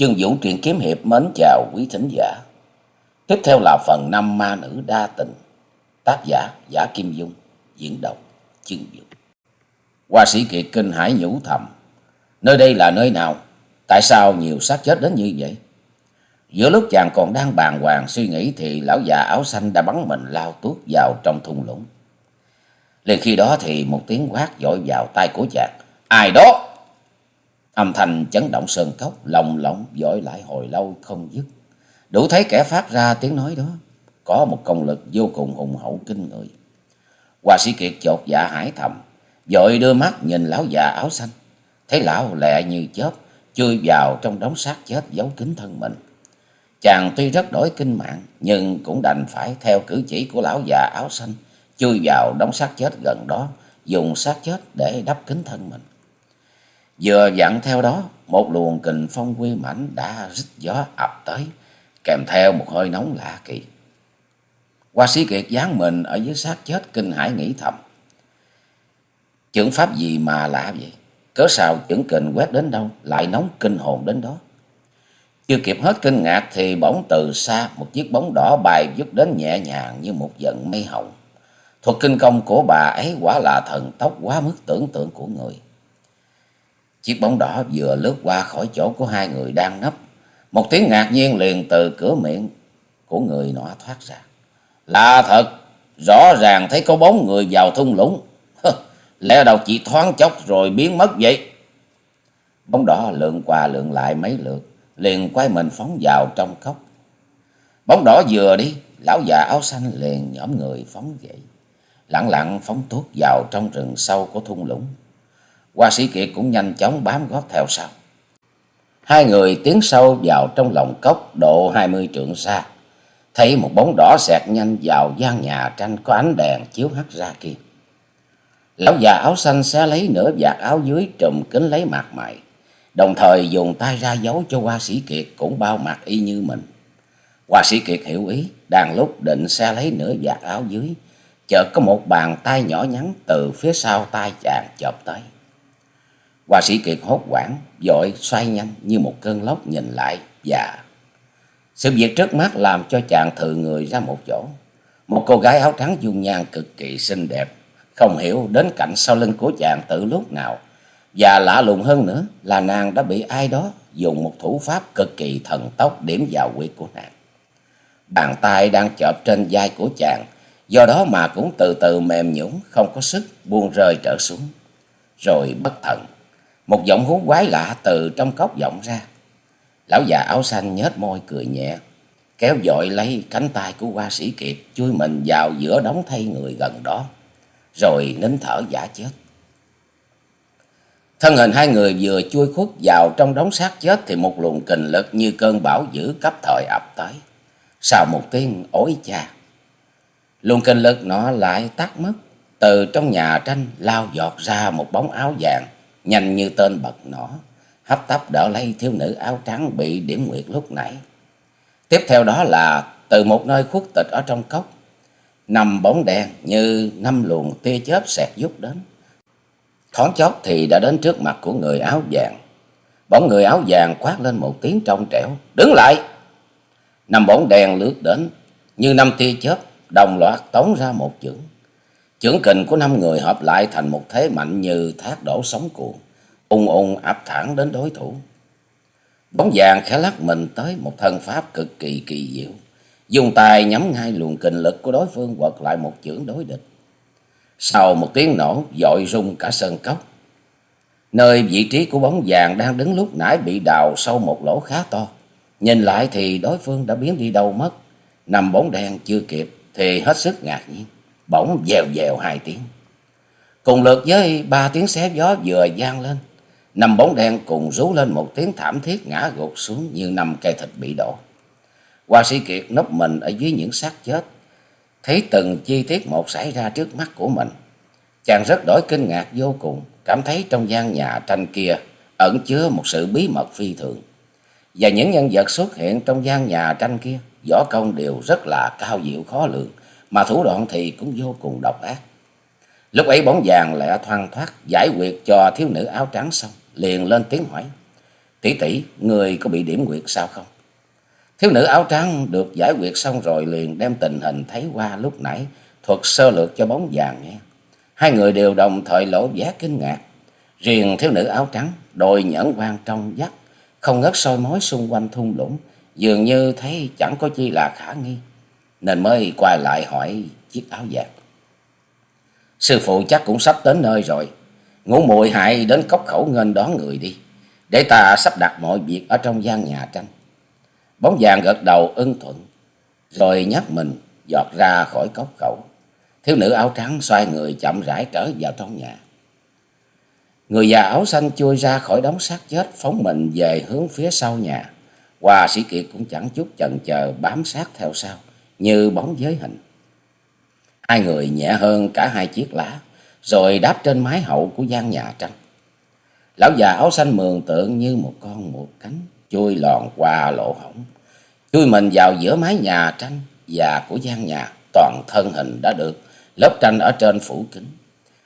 Chương Vũ truyện kiếm hiệp mến chào quý thính giả. Tiếp theo là phần năm ma nữ đa tình. Tác giả Giả Kim Dung, diễn đọc Chương Vũ. Hoa sĩ Kiệt kinh hải nhủ thầm. Nơi đây là nơi nào? Tại sao nhiều xác chết đến như vậy? Giữa lúc chàng còn đang bàng hoàng suy nghĩ thì lão già áo xanh đã bắn mình lao tuốt vào trong thung lũng. Liền khi đó thì một tiếng quát dội vào tai của chàng. Ai đó? Âm thanh chấn động sơn cốc, lồng lộng dội lại hồi lâu không dứt. Đủ thấy kẻ phát ra tiếng nói đó, có một công lực vô cùng hùng hậu kinh người. Hoa sĩ Kiệt chột dạ hải thầm, dội đưa mắt nhìn lão già áo xanh. Thấy lão lẹ như chớp, chui vào trong đống xác chết giấu kín thân mình. Chàng tuy rất đổi kinh mạng, nhưng cũng đành phải theo cử chỉ của lão già áo xanh, chui vào đống xác chết gần đó, dùng xác chết để đắp kín thân mình. Vừa dặn theo đó, một luồng kình phong quy mảnh đã rít gió ập tới, kèm theo một hơi nóng lạ kỳ. Hoa sĩ Kiệt dán mình ở dưới xác chết kinh hãi nghĩ thầm. Chưởng pháp gì mà lạ vậy? Cớ sao chưởng kình quét đến đâu, lại nóng kinh hồn đến đó? Chưa kịp hết kinh ngạc thì bỗng từ xa một chiếc bóng đỏ bay vút đến nhẹ nhàng như một giận mây hồng. Thuật kinh công của bà ấy quả là thần tốc quá mức tưởng tượng của người. Chiếc bóng đỏ vừa lướt qua khỏi chỗ của hai người đang nấp. Một tiếng ngạc nhiên liền từ cửa miệng của người nọ thoát ra. Là thật, rõ ràng thấy có bóng người vào thung lũng. Lẽ đầu chỉ thoáng chốc rồi biến mất vậy. Bóng đỏ lượn qua lượn lại mấy lượt, liền quay mình phóng vào trong cốc. Bóng đỏ vừa đi, lão già áo xanh liền nhóm người phóng dậy. Lặng lặng phóng tuốt vào trong rừng sâu của thung lũng. Hoa sĩ Kiệt cũng nhanh chóng bám gót theo sau. Hai người tiến sâu vào trong lòng cốc độ hai mươi trượng xa. Thấy một bóng đỏ xẹt nhanh vào gian nhà tranh có ánh đèn chiếu hắt ra kia. Lão già áo xanh xé lấy nửa vạt áo dưới trùm kính lấy mặt mày. Đồng thời dùng tay ra dấu cho hoa sĩ Kiệt cũng bao mặt y như mình. Hoa sĩ Kiệt hiểu ý, đang lúc định xe lấy nửa vạt áo dưới. Chợt có một bàn tay nhỏ nhắn từ phía sau tay chàng chộp tới. Hoa sĩ Kiệt hốt hoảng, dội xoay nhanh như một cơn lốc nhìn lại và sự việc trước mắt làm cho chàng thự người ra một chỗ. Một cô gái áo trắng dung nhan cực kỳ xinh đẹp, không hiểu đến cạnh sau lưng của chàng từ lúc nào. Và lạ lùng hơn nữa là nàng đã bị ai đó dùng một thủ pháp cực kỳ thần tốc điểm vào quyệt của nàng. Bàn tay đang chợp trên vai của chàng, do đó mà cũng từ từ mềm nhũn không có sức buông rơi trở xuống. Rồi bất thần, một giọng hú quái lạ từ trong cốc vọng ra. Lão già áo xanh nhếch môi cười nhẹ, kéo dội lấy cánh tay của hoa sĩ Kiệt chui mình vào giữa đống thay người gần đó, rồi nín thở giả chết. Thân hình hai người vừa chui khuất vào trong đống xác chết thì một luồng kình lực như cơn bão dữ cấp thời ập tới. Sau một tiếng ối cha, luồng kình lực nó lại tắt mất. Từ trong nhà tranh lao giọt ra một bóng áo vàng, nhanh như tên bật nỏ, hấp tấp đỡ lấy thiếu nữ áo trắng bị điểm nguyệt lúc nãy. Tiếp theo đó là từ một nơi khuất tịch ở trong cốc, nằm bóng đen như năm luồng tia chớp xẹt giúp đến. Thoáng chót thì đã đến trước mặt của người áo vàng. Bóng người áo vàng quát lên một tiếng trong trẻo. Đứng lại! Năm bóng đen lướt đến, như năm tia chớp, đồng loạt tống ra một chưởng. Chưởng kình của năm người hợp lại thành một thế mạnh như thác đổ sóng cuộn, ung ung áp thẳng đến đối thủ. Bóng vàng khẽ lắc mình tới một thân pháp cực kỳ kỳ diệu, dùng tay nhắm ngay luồng kình lực của đối phương quật lại một chưởng đối địch. Sau một tiếng nổ, dội rung cả sơn cốc. Nơi vị trí của bóng vàng đang đứng lúc nãy bị đào sâu một lỗ khá to. Nhìn lại thì đối phương đã biến đi đâu mất. Nằm bóng đen chưa kịp thì hết sức ngạc nhiên. Bỗng dèo dèo hai tiếng. Cùng lượt với ba tiếng xé gió vừa gian lên. Nằm bóng đen cùng rú lên một tiếng thảm thiết ngã gục xuống như năm cây thịt bị đổ. Hoa sĩ Kiệt nấp mình ở dưới những xác chết thấy từng chi tiết một xảy ra trước mắt của mình. Chàng rất đổi kinh ngạc vô cùng, cảm thấy trong gian nhà tranh kia ẩn chứa một sự bí mật phi thường. Và những nhân vật xuất hiện trong gian nhà tranh kia, võ công đều rất là cao diệu khó lường, mà thủ đoạn thì cũng vô cùng độc ác. Lúc ấy bóng vàng lại thoăn thoát giải quyết cho thiếu nữ áo trắng xong, liền lên tiếng hỏi. tỷ tỷ, người có bị điểm quyệt sao không? Thiếu nữ áo trắng được giải quyết xong rồi liền đem tình hình thấy qua lúc nãy thuật sơ lược cho bóng vàng nghe. Hai người đều đồng thời lỗ vẻ kinh ngạc. Riêng thiếu nữ áo trắng, đôi nhẫn quan trong vắt, không ngớt soi mối xung quanh thung lũng, dường như thấy chẳng có chi là khả nghi, nên mới quay lại hỏi chiếc áo vàng. Sư phụ chắc cũng sắp đến nơi rồi, ngủ muội hãy đến cốc khẩu nghênh đón người đi, để ta sắp đặt mọi việc ở trong gian nhà tranh. Bóng vàng gật đầu ưng thuận, rồi nhắc mình giọt ra khỏi cốc khẩu. Thiếu nữ áo trắng xoay người chậm rãi trở vào trong nhà. Người già áo xanh chui ra khỏi đống xác chết phóng mình về hướng phía sau nhà. Hoa sĩ kiệt cũng chẳng chút chần chờ bám sát theo sau như bóng giới hình. Hai người nhẹ hơn cả hai chiếc lá rồi đáp trên mái hậu của gian nhà tranh. Lão già áo xanh mường tượng như một con một cánh chui lòn qua lỗ hổng, chui mình vào giữa mái nhà tranh và của gian nhà, toàn thân hình đã được lớp tranh ở trên phủ kính.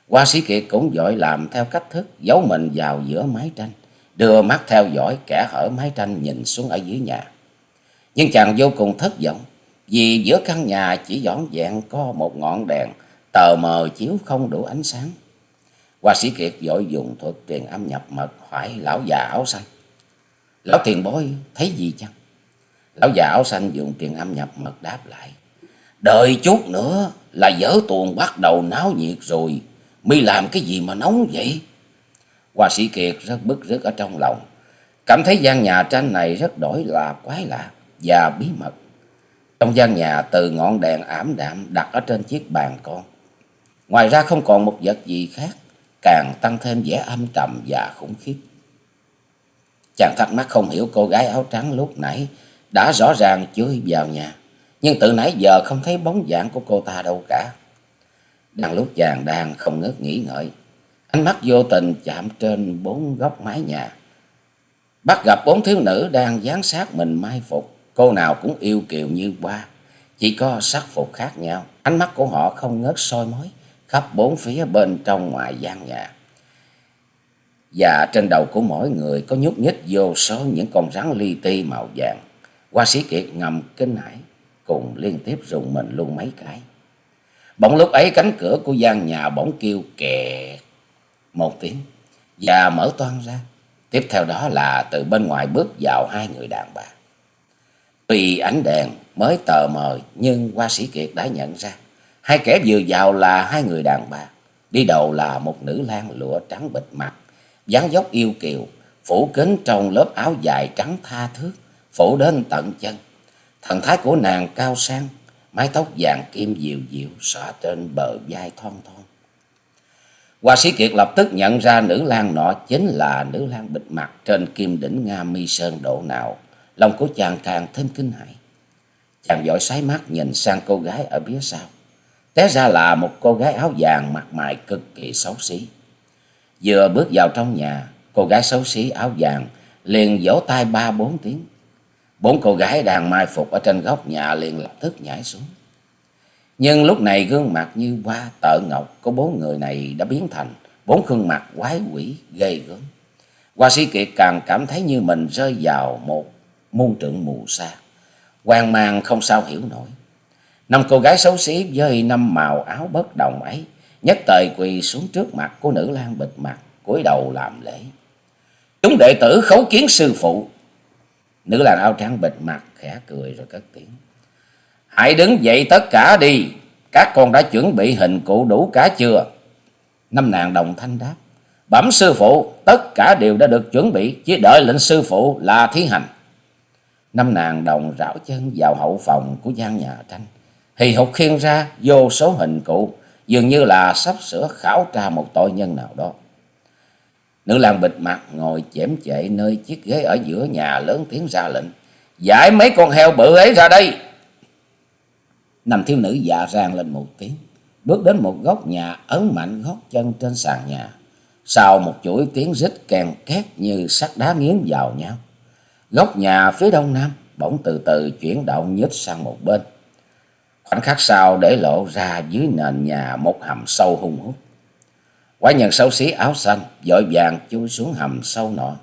Hoa sĩ Kiệt cũng giỏi làm theo cách thức giấu mình vào giữa mái tranh, đưa mắt theo dõi kẻ hở mái tranh nhìn xuống ở dưới nhà. Nhưng chàng vô cùng thất vọng, vì giữa căn nhà chỉ dọn dẹn có một ngọn đèn, tờ mờ chiếu không đủ ánh sáng. Hoa sĩ Kiệt vội dùng thuật truyền âm nhập mật hỏi lão già áo xanh. Lão tiền bối, thấy gì chăng? Lão già áo xanh dùng truyền âm nhập mật đáp lại. Đợi chút nữa là dở tuồng bắt đầu náo nhiệt rồi. Mi làm cái gì mà nóng vậy? Hoa sĩ Kiệt rất bức rứt ở trong lòng. Cảm thấy gian nhà tranh này rất đổi là quái lạ và bí mật. Trong gian nhà từ ngọn đèn ảm đạm đặt ở trên chiếc bàn con. Ngoài ra không còn một vật gì khác, càng tăng thêm vẻ âm trầm và khủng khiếp. Chàng thắc mắc không hiểu cô gái áo trắng lúc nãy đã rõ ràng chui vào nhà. Nhưng từ nãy giờ không thấy bóng dạng của cô ta đâu cả. Đang lúc chàng đang không ngớt nghĩ ngợi. Ánh mắt vô tình chạm trên bốn góc mái nhà. Bắt gặp bốn thiếu nữ đang dán sát mình mai phục. Cô nào cũng yêu kiều như hoa Chỉ có sắc phục khác nhau. Ánh mắt của họ không ngớt soi mói khắp bốn phía bên trong ngoài gian nhà. Và trên đầu của mỗi người có nhúc nhích vô số những con rắn li ti màu vàng. Hoa sĩ kiệt ngầm kinh hãi, cùng liên tiếp rùng mình luôn mấy cái. Bỗng lúc ấy cánh cửa của gian nhà bỗng kêu kẹt một tiếng và mở toan ra. Tiếp theo đó là từ bên ngoài bước vào hai người đàn bà. Tuy ánh đèn mới tờ mờ nhưng Hoa sĩ Kiệt đã nhận ra. Hai kẻ vừa vào là hai người đàn bà. Đi đầu là một nữ lang lụa trắng bịt mặt, dáng dốc yêu kiều, phủ kính trong lớp áo dài trắng tha thước, phủ đến tận chân. Thần thái của nàng cao sang, mái tóc vàng kim dịu dịu xõa trên bờ vai thon thon. Hoa sĩ Kiệt lập tức nhận ra nữ lang nọ chính là nữ lang bịt mặt trên kim đỉnh Nga Mi Sơn độ nào. Lòng của chàng càng thêm kinh hãi. Chàng giỏi sái mắt nhìn sang cô gái ở phía sau. Té ra là một cô gái áo vàng mặt mày cực kỳ xấu xí. Vừa bước vào trong nhà, cô gái xấu xí áo vàng liền vỗ tay ba bốn tiếng. Bốn cô gái đang mai phục ở trên góc nhà liền lập tức nhảy xuống. Nhưng lúc này gương mặt như hoa tợ ngọc của bốn người này đã biến thành bốn khuôn mặt quái quỷ ghê gớm. Hoa sĩ Kiệt càng cảm thấy như mình rơi vào một muôn trượng mù sa. Hoang mang không sao hiểu nổi. Năm cô gái xấu xí với năm màu áo bất đồng ấy, nhất tề quỳ xuống trước mặt của nữ lang bịt mặt, cúi đầu làm lễ. Chúng đệ tử khấu kiến sư phụ. Nữ lang áo trắng bịt mặt khẽ cười rồi cất tiếng. Hãy đứng dậy tất cả đi, các con đã chuẩn bị hình cụ đủ cả chưa? Năm nàng đồng thanh đáp. Bẩm sư phụ, tất cả đều đã được chuẩn bị, chỉ đợi lệnh sư phụ là thi hành. Năm nàng đồng rảo chân vào hậu phòng của gian nhà tranh hì hục khiên ra vô số hình cụ, dường như là sắp sửa khảo tra một tội nhân nào đó. Nữ lang bịt mặt ngồi chém chệ nơi chiếc ghế ở giữa nhà lớn tiếng ra lệnh. Giải mấy con heo bự ấy ra đây. Năm thiếu nữ dạ rang lên một tiếng. Bước đến một góc nhà ấn mạnh gót chân trên sàn nhà. Sau một chuỗi tiếng rít kèn két như sắt đá nghiến vào nhau. Góc nhà phía đông nam bỗng từ từ chuyển động nhích sang một bên. Khoảnh khắc sau để lộ ra dưới nền nhà một hầm sâu hung hút. Quái nhân xấu xí áo xanh, dội vàng chui xuống hầm sâu nọ,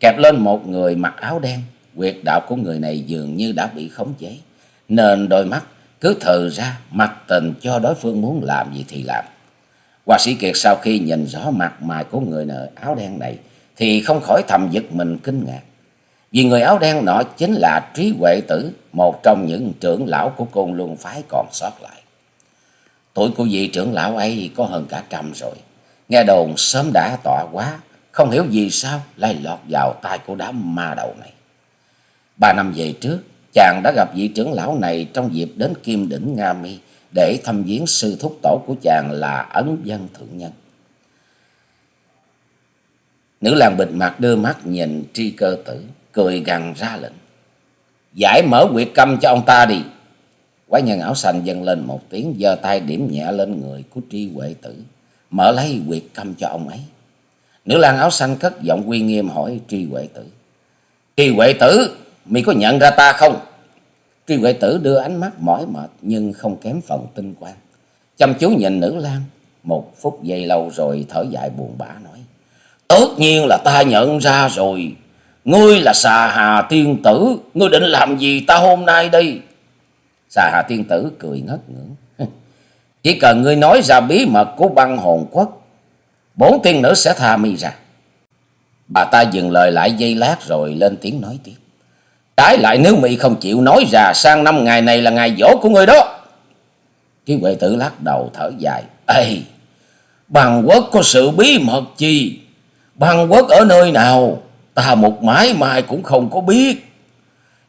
kẹp lên một người mặc áo đen. Quyệt đạo của người này dường như đã bị khống chế, nên đôi mắt cứ thờ ra mặt tình cho đối phương muốn làm gì thì làm. Hoa sĩ Kiệt sau khi nhìn rõ mặt mày của người nợ áo đen này thì không khỏi thầm giật mình kinh ngạc. Vì người áo đen nọ chính là Trí Huệ Tử, một trong những trưởng lão của côn luân phái còn sót lại. Tuổi của vị trưởng lão ấy có hơn cả trăm rồi. Nghe đồn sớm đã tọa quá, không hiểu vì sao lại lọt vào tay của đám ma đầu này. Ba năm về trước, chàng đã gặp vị trưởng lão này trong dịp đến Kim Đỉnh Nga Mi để thăm viếng sư thúc tổ của chàng là Ấn Dân Thượng Nhân. Nữ làng bịt mặt đưa mắt nhìn tri cơ tử, cười gằn ra lệnh. Giải mở quyệt câm cho ông ta đi. Quái nhân áo xanh dâng lên một tiếng, giơ tay điểm nhẹ lên người của tri huệ tử, mở lấy quyệt câm cho ông ấy. Nữ lang áo xanh cất giọng uy nghiêm hỏi tri huệ tử. Tri huệ tử, mi có nhận ra ta không? Tri huệ tử đưa ánh mắt mỏi mệt nhưng không kém phần tinh quang. Chăm chú nhìn nữ lang, một phút giây lâu rồi thở dài buồn bã nói. Tất nhiên là ta nhận ra rồi. Ngươi là xà hà tiên tử, ngươi định làm gì ta hôm nay đây? Xà hà tiên tử cười ngất ngưỡng. Chỉ cần ngươi nói ra bí mật của băng hồn quốc, bốn tiên nữ sẽ tha mi ra. Bà ta dừng lời lại giây lát rồi lên tiếng nói tiếp. Trái lại nếu mi không chịu nói ra sang năm ngày này là ngày dỗ của ngươi đó. Trí huệ tử lắc đầu thở dài. Ê, bằng quốc có sự bí mật chi? Bằng quốc ở nơi nào? Ta một mãi mai cũng không có biết.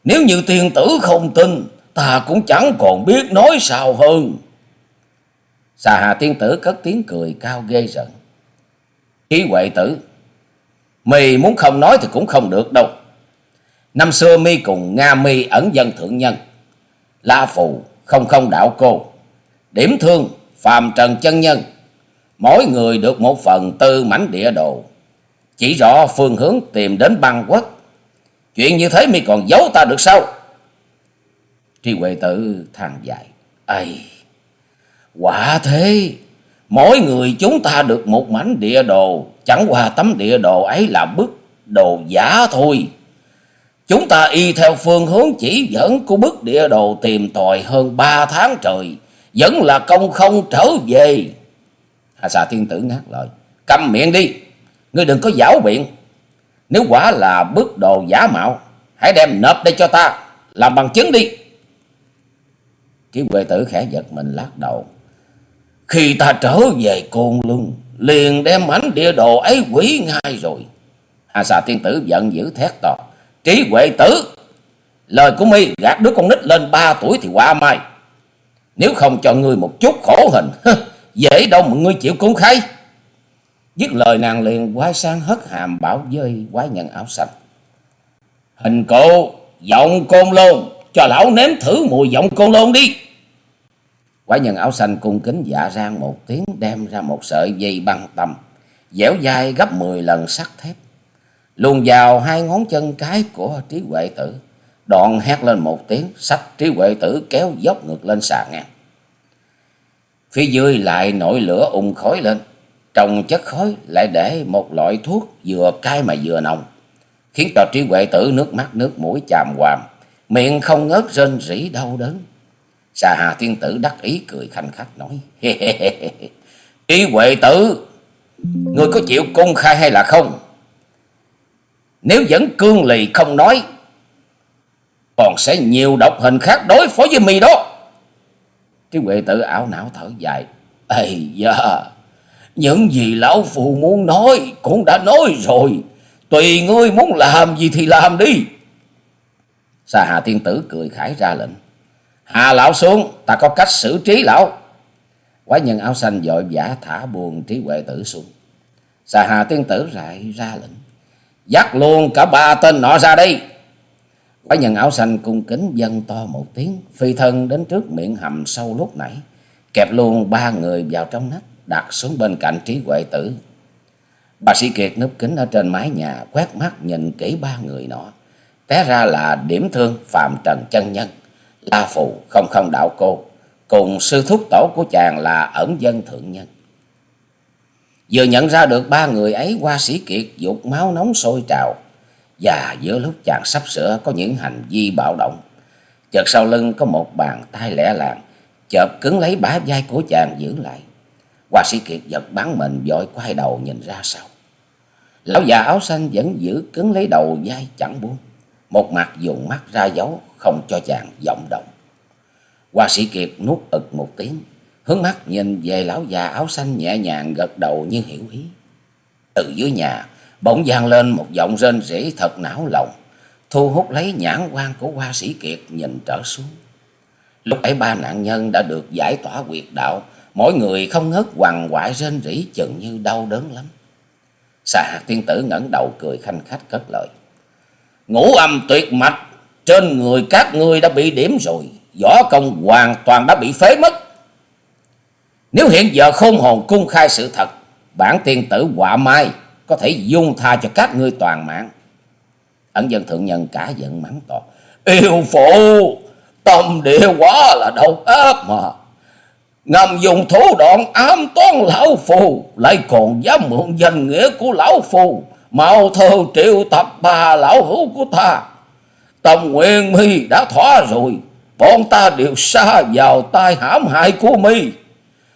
Nếu như tiên tử không tin, ta cũng chẳng còn biết nói sao hơn. Xà hà tiên tử cất tiếng cười cao ghê rợn. khí huệ tử, mì muốn không nói thì cũng không được đâu. Năm xưa mi cùng Nga mi ẩn dân thượng nhân, La Phù, không không đạo cô, điểm thương, phàm trần chân nhân. Mỗi người được một phần tư mảnh địa đồ, chỉ rõ phương hướng tìm đến băng quốc. Chuyện như thế mi còn giấu ta được sao? Tri Huệ Tử than dài. Ây, quả thế, mỗi người chúng ta được một mảnh địa đồ, chẳng qua tấm địa đồ ấy là bức đồ giả thôi. Chúng ta y theo phương hướng chỉ dẫn của bức địa đồ tìm tòi hơn ba tháng trời, vẫn là công không trở về. Hà xà thiên tử ngắt lời, câm miệng đi, ngươi đừng có giảo biện. Nếu quả là bức đồ giả mạo, hãy đem nộp đây cho ta, làm bằng chứng đi. Kiếm quệ tử khẽ giật mình lắc đầu. Khi ta trở về côn luân, liền đem mảnh địa đồ ấy quỷ ngay rồi. Hà xà tiên tử giận dữ thét to. Trí huệ tử, lời của mi gạt đứa con nít lên ba tuổi thì qua mai. Nếu không cho ngươi một chút khổ hình, dễ đâu mà ngươi chịu công khai. Dứt lời nàng liền quay sang hất hàm bảo dơi quái nhân áo xanh. Hình cô, giọng côn lôn, cho lão nếm thử mùi giọng côn lôn đi. Quái nhân áo xanh cung kính dạ rang một tiếng đem ra một sợi dây băng tầm, dẻo dai gấp mười lần sắt thép luồn vào hai ngón chân cái của trí huệ tử đoạn hét lên một tiếng sách trí huệ tử kéo dốc ngược lên xà ngang phía dưới lại nổi lửa ung khói lên trong chất khói lại để một loại thuốc vừa cay mà vừa nồng khiến cho trí huệ tử nước mắt nước mũi chàm hoàm miệng không ngớt rên rỉ đau đớn xà hà tiên tử đắc ý cười khanh khách nói trí huệ tử người có chịu công khai hay là không nếu vẫn cương lì không nói, còn sẽ nhiều độc hình khác đối phó với mì đó. Trí Huệ tử ảo não thở dài. Ây da, những gì lão phù muốn nói cũng đã nói rồi. Tùy ngươi muốn làm gì thì làm đi. Sa Hà Tiên Tử cười khải ra lệnh. Hà lão xuống, ta có cách xử trí lão. Quái nhân áo xanh dội vã thả buồn trí huệ tử xuống. Sa Hà Tiên Tử lại ra lệnh. Dắt luôn cả ba tên nọ ra đây. Quái nhân áo xanh cung kính dân to một tiếng. Phi thân đến trước miệng hầm sâu lúc nãy. Kẹp luôn ba người vào trong nách. Đặt xuống bên cạnh trí huệ tử. Bà sĩ Kiệt núp kính ở trên mái nhà. Quét mắt nhìn kỹ ba người nọ. Té ra là điểm thương Phạm Trần Chân Nhân. La Phù không không đạo cô. Cùng sư thúc tổ của chàng là ẩn dân thượng nhân. Vừa nhận ra được ba người ấy, qua sĩ kiệt dục máu nóng sôi trào. Và giữa lúc chàng sắp sửa có những hành vi bạo động, chợt sau lưng có một bàn tay lẻ làng, chợp cứng lấy bả vai của chàng giữ lại. Hoa sĩ Kiệt giật bắn mình vội quay đầu nhìn ra sau. Lão già áo xanh vẫn giữ cứng lấy đầu vai chẳng buông. Một mặt dùng mắt ra dấu không cho chàng vọng động. Hoa sĩ Kiệt nuốt ực một tiếng, hướng mắt nhìn về lão già áo xanh nhẹ nhàng gật đầu như hiểu ý. Từ dưới nhà, bỗng vang lên một giọng rên rỉ thật não lòng, thu hút lấy nhãn quan của hoa sĩ Kiệt nhìn trở xuống. Lúc ấy ba nạn nhân đã được giải tỏa quyệt đạo, mỗi người không ngớt quằn quại rên rỉ chừng như đau đớn lắm. Xà hạt tiên tử ngẩng đầu cười khanh khách cất lời. Ngũ âm tuyệt mạch, trên người các ngươi đã bị điểm rồi, võ công hoàn toàn đã bị phế mất. Nếu hiện giờ khôn hồn cung khai sự thật, bản tiên tử quả mai có thể dung tha cho các ngươi toàn mạng. Ẩn dân thượng nhân cả giận mắng to. Yêu phụ, tâm địa quá là độc ác mà. Ngầm dùng thủ đoạn ám toán lão phù, lại còn dám mượn danh nghĩa của lão phù. mạo thơ triệu tập bà lão hữu của ta. Tâm nguyện mi đã thỏa rồi, bọn ta đều xa vào tai hãm hại của mi.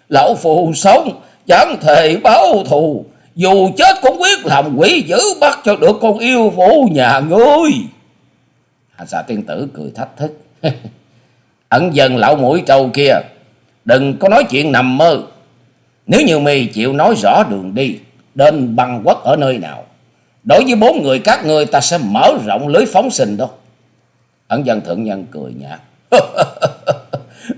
Lão phù sống, chẳng thể báo thù, dù chết cũng quyết làm quỷ dữ bắt cho được con yêu phụ nhà ngươi. Hành xà tiên tử cười thách thức. Ẩn dần lão mũi trâu kia, đừng có nói chuyện nằm mơ. Nếu như mi chịu nói rõ đường đi, đến băng quốc ở nơi nào. Đối với bốn người các ngươi ta sẽ mở rộng lưới phóng sinh đó. Ẩn dân thượng nhân cười nhạt.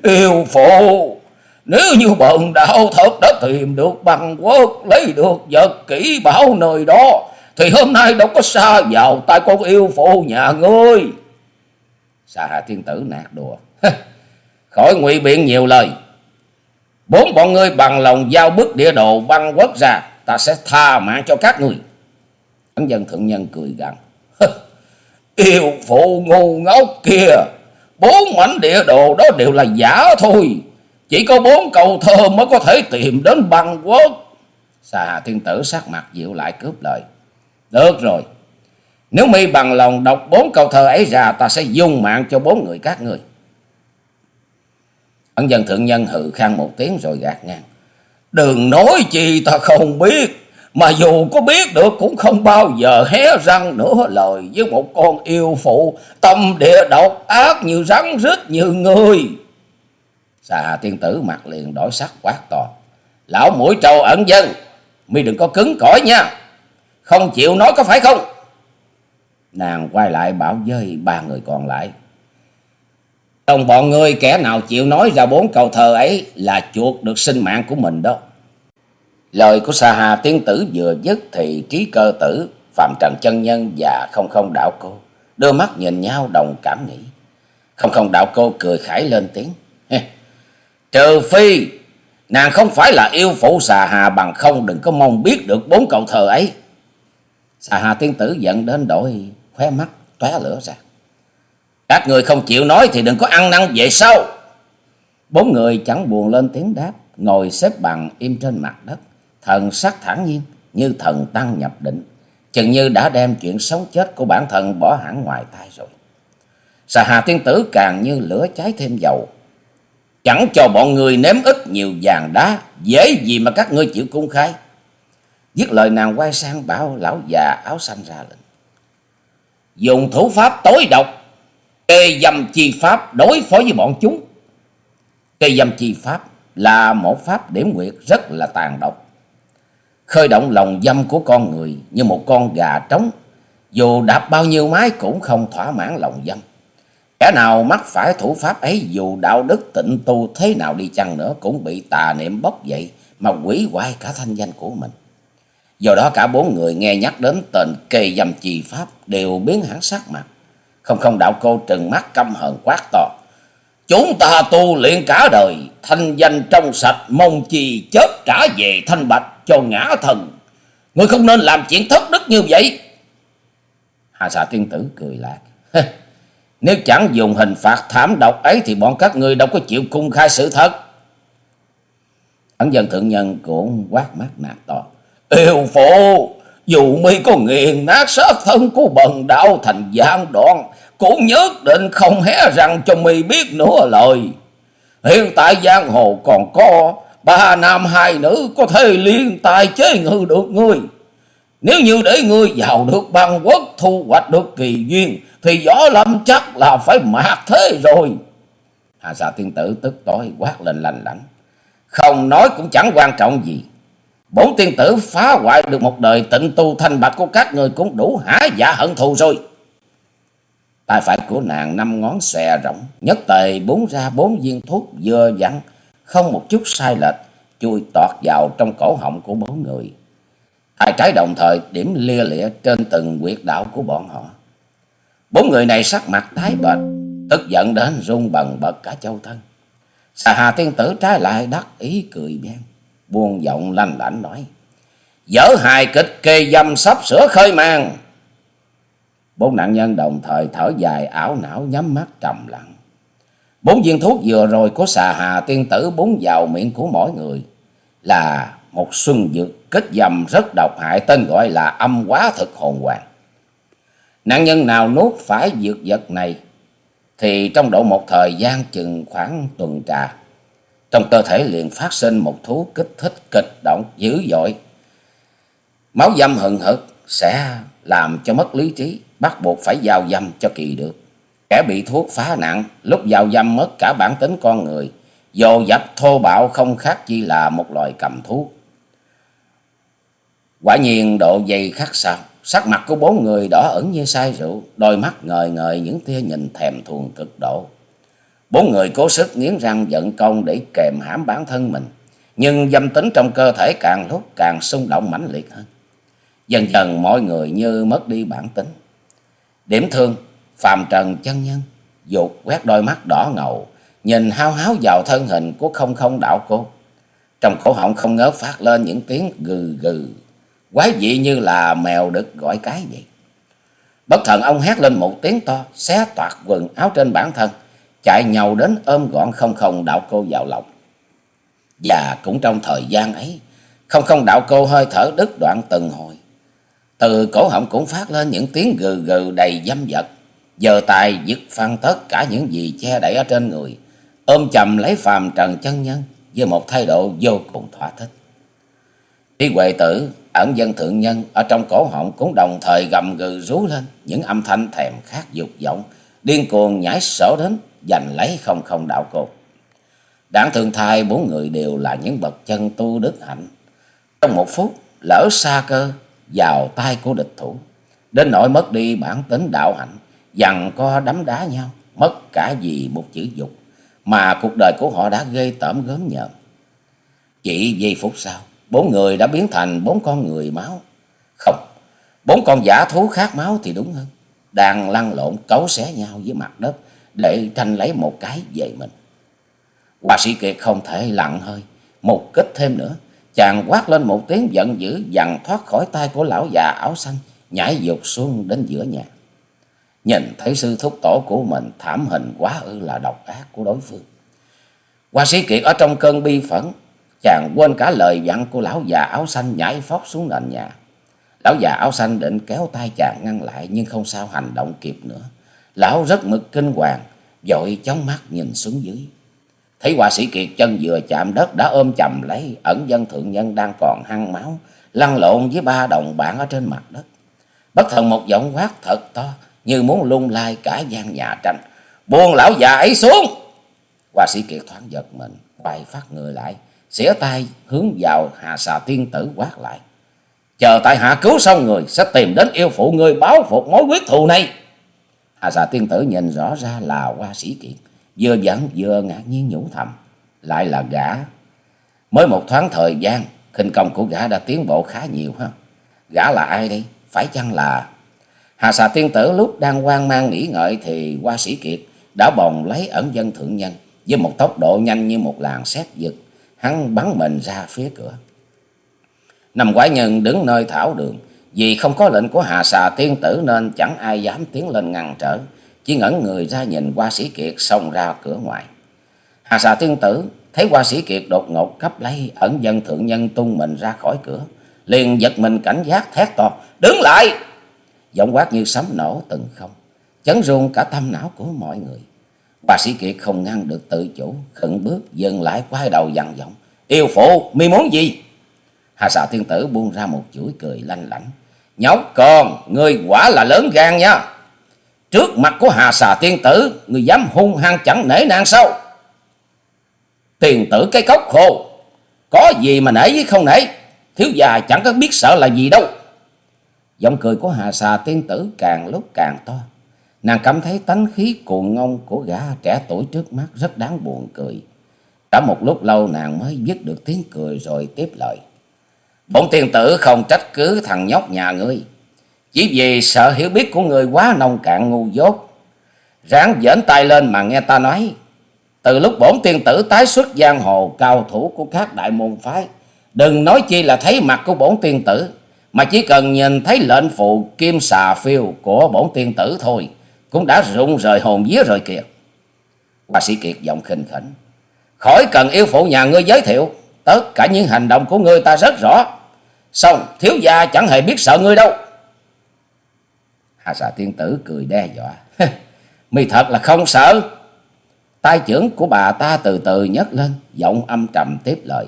Yêu phụ, nếu như bọn đạo thật đã tìm được băng quốc, lấy được vật kỹ bảo nơi đó, thì hôm nay đâu có xa vào tay con yêu phụ nhà ngươi. xà hà thiên tử nạt đùa. Khỏi ngụy biện nhiều lời. Bốn bọn ngươi bằng lòng giao bức địa đồ băng quốc ra, ta sẽ tha mạng cho các ngươi. Ấn dân thượng nhân cười gằn. Yêu phụ ngu ngốc kia, bốn mảnh địa đồ đó đều là giả thôi. Chỉ có bốn câu thơ mới có thể tìm đến băng quốc. Xà Hà Thiên Tử sắc mặt dịu lại cướp lời. Được rồi. Nếu mi bằng lòng đọc bốn câu thơ ấy ra ta sẽ dung mạng cho bốn người các người ẩn dân thượng nhân hừ khang một tiếng rồi gạt ngang. Đừng nói chi ta không biết. Mà dù có biết được cũng không bao giờ hé răng nửa lời với một con yêu phụ tâm địa độc ác như rắn rít như người. Xà tiên tử mặt liền đổi sắc quát to. Lão mũi trâu ẩn dân, mi đừng có cứng cỏi nha. Không chịu nói có phải không? Nàng quay lại bảo với ba người còn lại. Trong bọn ngươi kẻ nào chịu nói ra bốn câu thơ ấy là chuột được sinh mạng của mình đó. Lời của Sa Hà tiên tử vừa dứt thì trí cơ tử, Phạm Trần chân nhân và không không đạo cô đưa mắt nhìn nhau đồng cảm nghĩ. Không không đạo cô cười khải lên tiếng. Trừ phi nàng không phải là yêu phụ xà hà bằng không đừng có mong biết được bốn câu thơ ấy. Xà hà tiên tử giận đến đổi khóe mắt tóe lửa ra. Các người không chịu nói thì đừng có ăn năn về sau. Bốn người chẳng buồn lên tiếng đáp, ngồi xếp bằng im trên mặt đất, thần sắc thản nhiên như thần tăng nhập định, chừng như đã đem chuyện sống chết của bản thân bỏ hẳn ngoài tai rồi. Xà hà tiên tử càng như lửa cháy thêm dầu, Chẳng cho bọn người nếm ít nhiều vàng đá, dễ gì mà các ngươi chịu cung khai. Dứt lời nàng quay sang bảo lão già áo xanh ra lệnh. Dùng thủ pháp tối độc, kê dâm chi pháp đối phó với bọn chúng. Kê dâm chi pháp là một pháp điểm nguyệt rất là tàn độc. Khơi động lòng dâm của con người như một con gà trống, dù đạp bao nhiêu mái cũng không thỏa mãn lòng dâm. Kẻ nào mắc phải thủ pháp ấy dù đạo đức tịnh tu thế nào đi chăng nữa cũng bị tà niệm bốc dậy mà quỷ hoại cả thanh danh của mình. Do đó cả bốn người nghe nhắc đến tên kê dâm trì pháp đều biến hẳn sắc mặt. Không không đạo cô trừng mắt căm hờn quát to. Chúng ta tu luyện cả đời, thanh danh trong sạch, mong chi chớp trả về thanh bạch cho ngã thần. Người không nên làm chuyện thất đức như vậy. Hà xà tiên tử cười lạc. Nếu chẳng dùng hình phạt thảm độc ấy thì bọn các ngươi đâu có chịu cung khai sự thật. Ấn dân thượng nhân cũng quát mắt nạt to. Yêu phụ, Dù mi có nghiền nát xác thân của bần đạo thành gian đoạn, cũng nhất định không hé răng cho mi biết nữa lời. Hiện tại giang hồ còn có ba nam hai nữ có thể liên tài chế ngự được ngươi. Nếu như để ngươi vào được băng quốc thu hoạch được kỳ duyên, thì võ lâm chắc là phải mạt thế rồi. Hà xà tiên tử tức tối quát lên lành lạnh. Không nói cũng chẳng quan trọng gì. Bốn tiên tử phá hoại được một đời tịnh tu thanh bạch của các người cũng đủ hả dạ hận thù rồi. Tay phải của nàng năm ngón xòe rộng, nhất tề bốn ra bốn viên thuốc dơ dặn, không một chút sai lệch, chui tọt vào trong cổ họng của bốn người. Hai trái đồng thời điểm lia lịa trên từng quyệt đạo của bọn họ. Bốn người này sắc mặt tái bệch, tức giận đến run bần bật cả châu thân. Xà hà tiên tử trái lại đắc ý cười bèn, buông giọng lanh lảnh nói. Dở hài kịch kê dâm sắp sửa khơi màn. Bốn nạn nhân đồng thời thở dài ảo não nhắm mắt trầm lặng. Bốn viên thuốc vừa rồi của xà hà tiên tử bốn vào miệng của mỗi người là một xuân dược kết dầm rất độc hại tên gọi là âm quá thực hồn hoàng. Nạn nhân nào nuốt phải dược vật này thì trong độ một thời gian chừng khoảng tuần trà, trong cơ thể liền phát sinh một thú kích thích kịch động dữ dội. Máu dâm hừng hực sẽ làm cho mất lý trí, bắt buộc phải giao dâm cho kỳ được. Kẻ bị thuốc phá nặng, lúc giao dâm mất cả bản tính con người, dồ dập thô bạo không khác chi là một loài cầm thú. Quả nhiên độ dày khắc sao, sắc mặt của bốn người đỏ ẩn như say rượu, đôi mắt ngời ngời những tia nhìn thèm thuồng cực độ. Bốn người cố sức nghiến răng giận công để kềm hãm bản thân mình, nhưng dâm tính trong cơ thể càng lúc càng xung động mãnh liệt hơn. Dần dần mọi người như mất đi bản tính. Điểm thương, phàm trần chân nhân, dục quét đôi mắt đỏ ngầu, nhìn hao háo vào thân hình của không không đạo cô. Trong cổ họng không ngớ phát lên những tiếng gừ gừ, quái dị như là mèo đực gọi cái vậy. Bất thần ông hét lên một tiếng to, xé toạc quần áo trên bản thân, chạy nhầu đến ôm gọn không không đạo cô vào lòng. Và cũng trong thời gian ấy, không không đạo cô hơi thở đứt đoạn từng hồi. Từ cổ họng cũng phát lên những tiếng gừ gừ đầy dâm vật. Giờ tài dứt phăng tất cả những gì che đậy ở trên người, ôm chầm lấy phàm trần chân nhân với một thái độ vô cùng thỏa thích. Trí Huệ Tử, ẩn dân thượng nhân ở trong cổ họng cũng đồng thời gầm gừ rú lên những âm thanh thèm khát dục vọng, điên cuồng nhảy sổ đến giành lấy không không đạo cột. Đảng thường thai bốn người đều là những bậc chân tu đức hạnh. Trong một phút, lỡ xa cơ vào tay của địch thủ, đến nỗi mất đi bản tính đạo hạnh, dằn co đấm đá nhau, mất cả gì một chữ dục, mà cuộc đời của họ đã gây tởm gớm nhợm. Chỉ giây phút sau, bốn người đã biến thành bốn con người máu. Không, bốn con giả thú khác máu thì đúng hơn, đang lăn lộn cấu xé nhau dưới mặt đất để tranh lấy một cái về mình. Hoa sĩ Kiệt không thể lặng hơi, một kích thêm nữa, chàng quát lên một tiếng giận dữ dằn thoát khỏi tay của lão già áo xanh, nhảy dục xuống đến giữa nhà. Nhìn thấy sư thúc tổ của mình thảm hình quá ư là độc ác của đối phương. Hoa sĩ Kiệt ở trong cơn bi phẫn, chàng quên cả lời dặn của lão già áo xanh nhảy phóc xuống nền nhà. Lão già áo xanh định kéo tay chàng ngăn lại nhưng không sao hành động kịp nữa. Lão rất mực kinh hoàng, vội chóng mắt nhìn xuống dưới. Thấy họa sĩ Kiệt chân vừa chạm đất đã ôm chầm lấy ẩn dân thượng nhân đang còn hăng máu, lăn lộn với ba đồng bạn ở trên mặt đất. Bất thần một giọng quát thật to, như muốn lung lai cả gian nhà tranh. Buông lão già ấy xuống! Họa sĩ Kiệt thoáng giật mình, quay phát người lại, xỉa tay hướng vào hà xà tiên tử quát lại. Chờ tại hạ cứu xong người, sẽ tìm đến yêu phụ người báo phục mối quyết thù này. Hà xà tiên tử nhìn rõ ra là hoa sĩ Kiệt vừa giận vừa ngạc nhiên nhủ thầm, lại là gã. Mới một thoáng thời gian, khinh công của gã đã tiến bộ khá nhiều ha. Gã là ai đây? Phải chăng là... Hà xà tiên tử lúc đang hoang mang nghĩ ngợi thì hoa sĩ Kiệt đã bồng lấy ẩn dân thượng nhân với một tốc độ nhanh như một làn xét giật. Hắn bắn mình ra phía cửa. Năm quái nhân đứng nơi thảo đường. Vì không có lệnh của Hà xà tiên tử nên chẳng ai dám tiến lên ngăn trở chỉ ngẩn người ra nhìn qua sĩ kiệt xông ra cửa ngoài. Hà xà tiên tử thấy qua sĩ kiệt đột ngột cấp lấy ẩn dân thượng nhân tung mình ra khỏi cửa, liền giật mình cảnh giác thét to, đứng lại! Giọng quát như sấm nổ từng không, chấn run cả tâm não của mọi người. Bà sĩ kiệt không ngăn được tự chủ khẩn bước dừng lại quay đầu dằn giọng, yêu phụ, mi muốn gì? Hà xà thiên tử buông ra một chuỗi cười lanh lảnh, nhóc con, người quả là lớn gan nha trước mặt của hà xà tiên tử, người dám hung hăng chẳng nể nang sao? Tiền tử cái cốc khô, có gì mà nể với không nể? Thiếu già chẳng có biết sợ là gì đâu. Giọng cười của hà xà tiên tử càng lúc càng to. Nàng cảm thấy tánh khí cuồng ngông của gã trẻ tuổi trước mắt rất đáng buồn cười. Cả một lúc lâu nàng mới dứt được tiếng cười rồi tiếp lời. Bổn tiên tử không trách cứ thằng nhóc nhà ngươi chỉ vì sợ hiểu biết của người quá nông cạn ngu dốt. Ráng dễn tay lên mà nghe ta nói. Từ lúc bổn tiên tử tái xuất giang hồ, cao thủ của các đại môn phái, đừng nói chi là thấy mặt của bổn tiên tử, mà chỉ cần nhìn thấy lệnh phụ kim xà phiêu của bổn tiên tử thôi, cũng đã rụng rời hồn vía rồi kìa. Bà sĩ kiệt giọng khinh khỉnh. Khỏi cần yêu phụ nhà ngươi giới thiệu, tất cả những hành động của ngươi ta rất rõ. Xong, thiếu gia chẳng hề biết sợ ngươi đâu hà xà tiên tử cười đe dọa mi thật là không sợ tay trưởng của bà ta từ từ nhấc lên giọng âm trầm tiếp lời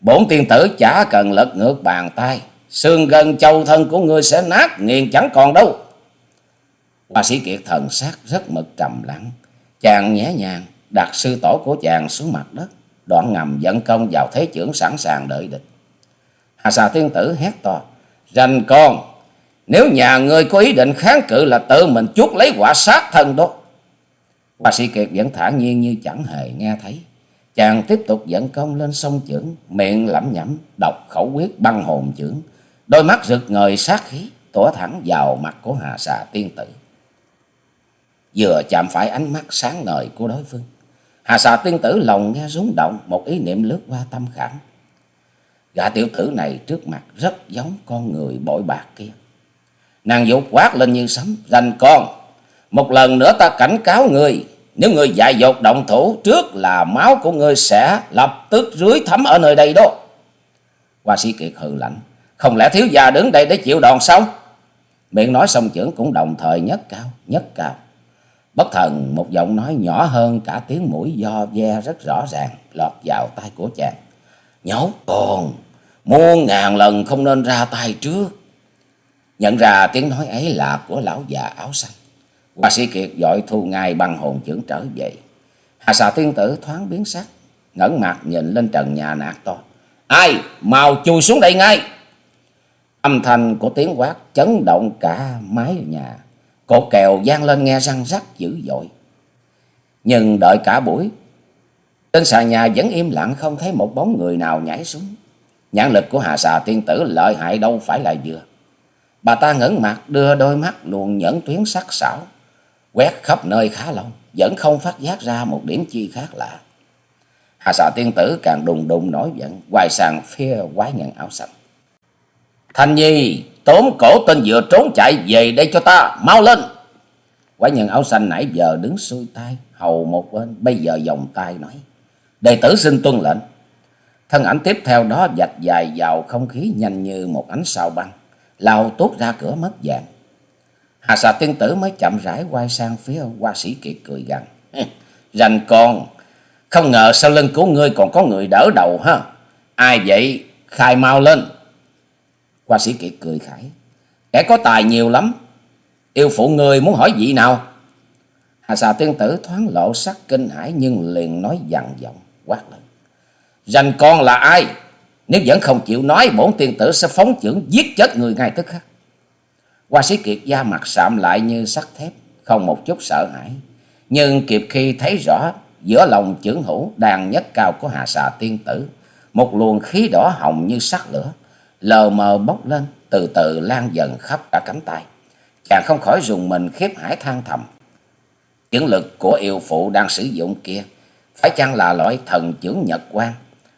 bổn tiên tử chả cần lật ngược bàn tay xương gân châu thân của ngươi sẽ nát nghiền chẳng còn đâu Hoa sĩ kiệt thần sắc rất mực trầm lặng. Chàng nhẹ nhàng đặt sư tổ của chàng xuống mặt đất. Đoạn ngầm dẫn công vào thế trưởng sẵn sàng đợi địch. Hà xà tiên tử hét to. Rành con, nếu nhà ngươi có ý định kháng cự là tự mình chuốt lấy quả sát thân đó. Hoa sĩ kiệt vẫn thản nhiên như chẳng hề nghe thấy. Chàng tiếp tục dẫn công lên sông chưởng miệng lẩm nhẩm, đọc khẩu quyết băng hồn chưởng Đôi mắt rực ngời sát khí, tỏa thẳng vào mặt của Hà xà tiên tử vừa chạm phải ánh mắt sáng ngời của đối phương. Hà xà tiên tử lòng nghe rúng động, một ý niệm lướt qua tâm khảm. Gã tiểu tử này trước mặt rất giống con người bội bạc kia. Nàng dục quát lên như sấm, rành con. Một lần nữa ta cảnh cáo người, nếu người dại dột động thủ trước là máu của người sẽ lập tức rưới thấm ở nơi đây đó. Hoa sĩ kiệt hừ lạnh, không lẽ thiếu già đứng đây để chịu đòn sao? Miệng nói xong trưởng cũng đồng thời nhất cao, nhất cao. Bất thần một giọng nói nhỏ hơn cả tiếng mũi do ve rất rõ ràng lọt vào tay của chàng. Nhổ còn, muôn ngàn lần không nên ra tay trước. Nhận ra tiếng nói ấy là của lão già áo xanh. Hoa sĩ Kiệt vội thu ngay băng hồn trưởng trở về. Hà xà tiên tử thoáng biến sắc, ngẩng mặt nhìn lên trần nhà nạt to. Ai, mau chui xuống đây ngay. Âm thanh của tiếng quát chấn động cả mái nhà. Cột kèo gian lên nghe răng rắc dữ dội. Nhưng đợi cả buổi, trên xà nhà vẫn im lặng không thấy một bóng người nào nhảy xuống. Nhãn lực của Hà xà tiên tử lợi hại đâu phải là vừa. Bà ta ngẩng mặt đưa đôi mắt luồn nhẫn tuyến sắc sảo, quét khắp nơi khá lâu, vẫn không phát giác ra một điểm chi khác lạ. Hà xà tiên tử càng đùng đùng nổi giận, Hoài sàn phía quái nhân áo xanh. Thanh Nhi, tốn cổ tên vừa trốn chạy về đây cho ta, mau lên. Quái nhân áo xanh nãy giờ đứng xuôi tay, hầu một bên, bây giờ vòng tay nói. Đệ tử xin tuân lệnh. Thân ảnh tiếp theo đó dạch dài vào không khí nhanh như một ánh sao băng, lao tốt ra cửa mất dạng. Hà xà tiên tử mới chậm rãi quay sang phía hoa sĩ kiệt cười gằn. Rành con, không ngờ sau lưng của ngươi còn có người đỡ đầu ha. Ai vậy? Khai mau lên. Hoa sĩ kiệt cười khải. Kẻ có tài nhiều lắm. Yêu phụ người muốn hỏi gì nào? Hà xà tiên tử thoáng lộ sắc kinh hãi nhưng liền nói dằn giọng quát lên. Rành con là ai? Nếu vẫn không chịu nói bổn tiên tử sẽ phóng chưởng giết chết người ngay tức khắc. Hoa sĩ kiệt da mặt sạm lại như sắt thép, không một chút sợ hãi. Nhưng kịp khi thấy rõ giữa lòng chưởng hữu đàn nhất cao của hà xà tiên tử, một luồng khí đỏ hồng như sắt lửa, lờ mờ bốc lên, từ từ lan dần khắp cả cánh tay. Chàng không khỏi dùng mình khiếp hải than thầm. Chưởng lực của yêu phụ đang sử dụng kia, phải chăng là loại thần chưởng nhật quan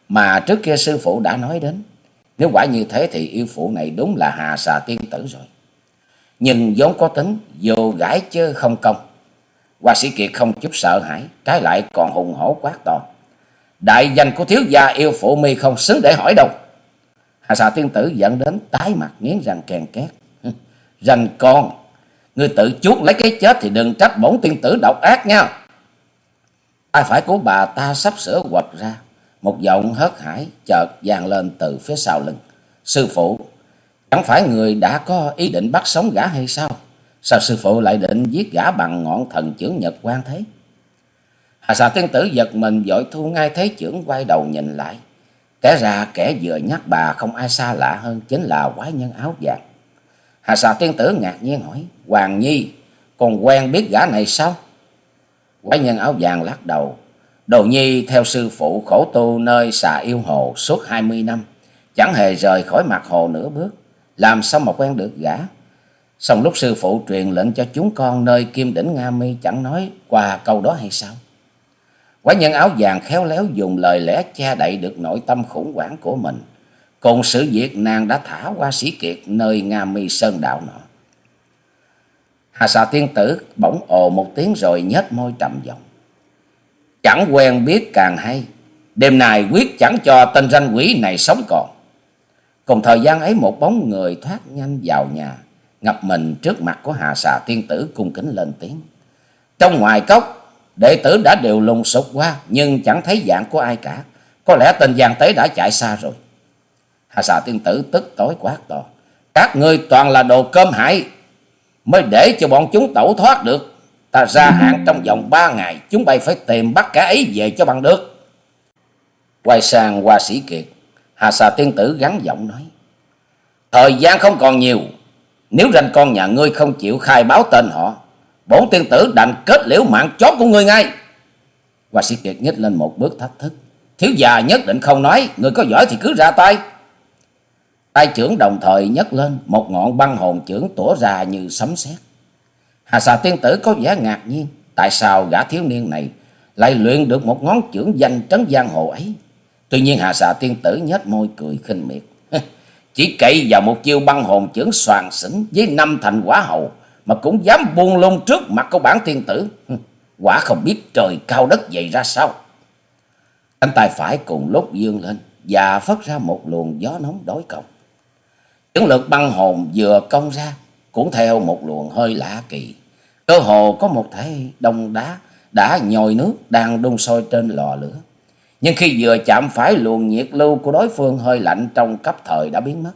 mà trước kia sư phụ đã nói đến. Nếu quả như thế thì yêu phụ này đúng là hà xà tiên tử rồi. Nhưng vốn có tính vô gãi chứ không công. Hoa sĩ Kiệt không chút sợ hãi, trái lại còn hùng hổ quát to. Đại danh của thiếu gia yêu phụ mi không xứng để hỏi đâu. Hà xà tiên tử dẫn đến tái mặt nghiến răng kèn két. Rành con, người tự chuốt lấy cái chết thì đừng trách bổn tiên tử độc ác nha. Tay phải của bà ta sắp sửa quật ra. Một giọng hớt hải chợt vang lên từ phía sau lưng. Sư phụ, chẳng phải người đã có ý định bắt sống gã hay sao? Sao sư phụ lại định giết gã bằng ngọn thần chưởng nhật quan thế? Hà xà tiên tử giật mình vội thu ngay thế trưởng quay đầu nhìn lại. Kẻ ra kẻ vừa nhắc bà không ai xa lạ hơn chính là quái nhân áo vàng. Hà xà tiên tử ngạc nhiên hỏi, Hoàng Nhi, còn quen biết gã này sao? Quái nhân áo vàng lắc đầu, Đồ Nhi theo sư phụ khổ tu nơi xà yêu hồ suốt hai mươi năm, chẳng hề rời khỏi mặt hồ nửa bước, làm sao mà quen được gã? Xong lúc sư phụ truyền lệnh cho chúng con nơi kim đỉnh Nga Mi chẳng nói qua câu đó hay sao? Quả nhân áo vàng khéo léo dùng lời lẽ che đậy được nội tâm khủng hoảng của mình. Cùng sự việc nàng đã thả qua sĩ kiệt nơi Nga Mi Sơn Đạo nọ. Hà xà tiên tử bỗng ồ một tiếng rồi nhếch môi trầm giọng. Chẳng quen biết càng hay. Đêm nay quyết chẳng cho tên ranh quỷ này sống còn. Cùng thời gian ấy một bóng người thoát nhanh vào nhà. Ngập mình trước mặt của Hà xà tiên tử cung kính lên tiếng. Trong ngoài cốc, Đệ tử đã đều lùng sục qua, nhưng chẳng thấy dạng của ai cả. Có lẽ tên giang tế đã chạy xa rồi. Hà xà tiên tử tức tối quát to. Các ngươi toàn là đồ cơm hại. Mới để cho bọn chúng tẩu thoát được. Ta ra hạn trong vòng ba ngày. Chúng bay phải tìm bắt cả ấy về cho bằng được. Quay sang hoa sĩ kiệt. Hà xà tiên tử gắn giọng nói. Thời gian không còn nhiều. Nếu ranh con nhà ngươi không chịu khai báo tên họ, bổn tiên tử đành kết liễu mạng chó của ngươi ngay hoa sĩ kiệt nhích lên một bước thách thức, thiếu già nhất định không nói, người có giỏi thì cứ ra tay tay trưởng đồng thời nhấc lên một ngọn băng hồn trưởng tủa ra như sấm sét hà xà tiên tử có vẻ ngạc nhiên, tại sao gã thiếu niên này lại luyện được một ngón trưởng danh trấn giang hồ ấy tuy nhiên hà xà tiên tử nhếch môi cười khinh miệt chỉ cậy vào một chiêu băng hồn trưởng soàn xỉn với năm thành quả hầu, mà cũng dám buông lung trước mặt của bản tiên tử. Quả không biết trời cao đất dày ra sao. Anh tay phải cùng lúc dương lên và phất ra một luồng gió nóng đối cộng. Chứng lực băng hồn vừa công ra cũng theo một luồng hơi lạ kỳ. Cơ hồ có một thể đông đá đã nhồi nước đang đun sôi trên lò lửa. Nhưng khi vừa chạm phải luồng nhiệt lưu của đối phương hơi lạnh trong cấp thời đã biến mất.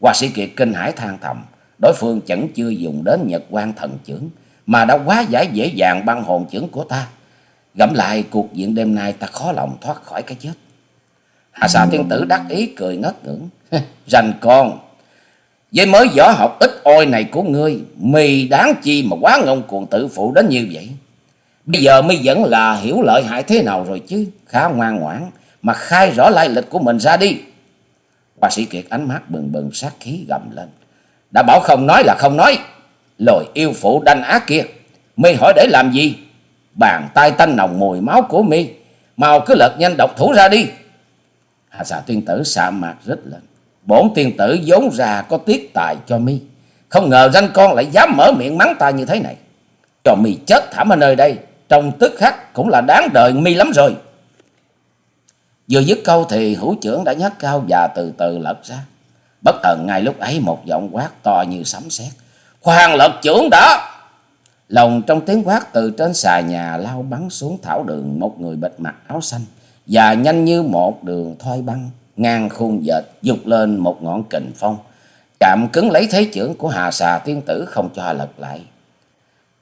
Hoa sĩ Kiệt kinh hải than thầm, đối phương chẳng chưa dùng đến nhật quan thần chưởng mà đã quá giải dễ dàng băng hồn chưởng của ta gẫm lại cuộc diện đêm nay ta khó lòng thoát khỏi cái chết hà xà tiên tử đắc ý cười ngất ngưỡng rành con với mới võ học, ít ôi này của ngươi, mì đáng chi mà quá ngông cuồng tự phụ đến như vậy bây giờ mi vẫn là hiểu lợi hại thế nào rồi chứ khá ngoan ngoãn, mà khai rõ lai lịch của mình ra đi hoa sĩ kiệt ánh mắt bừng bừng, sát khí gầm lên đã bảo không nói là không nói. Lời yêu phụ đanh ác kia. Mi hỏi để làm gì? Bàn tay tanh nồng mùi máu của mi. Mau cứ lật nhanh độc thủ ra đi. Hà xà tiên tử xạ mặt rít lên. Bổn tiên tử vốn ra có tiếc tài cho mi. Không ngờ danh con lại dám mở miệng mắng ta như thế này. Cho mi chết thảm ở nơi đây. Trong tức khắc cũng là đáng đời mi lắm rồi. Vừa dứt câu thì hữu trưởng đã nhấc cao và từ từ lật ra. Bất thần ngay lúc ấy một giọng quát to như sấm sét. Khoan lật trưởng đã! Lòng trong tiếng quát từ trên xà nhà lao bắn xuống thảo đường một người bịt mặt áo xanh. Và nhanh như một đường thoi băng, ngang khuôn dệt, dục lên một ngọn kình phong. Chạm cứng lấy thế trưởng của hà xà tiên tử không cho lật lại.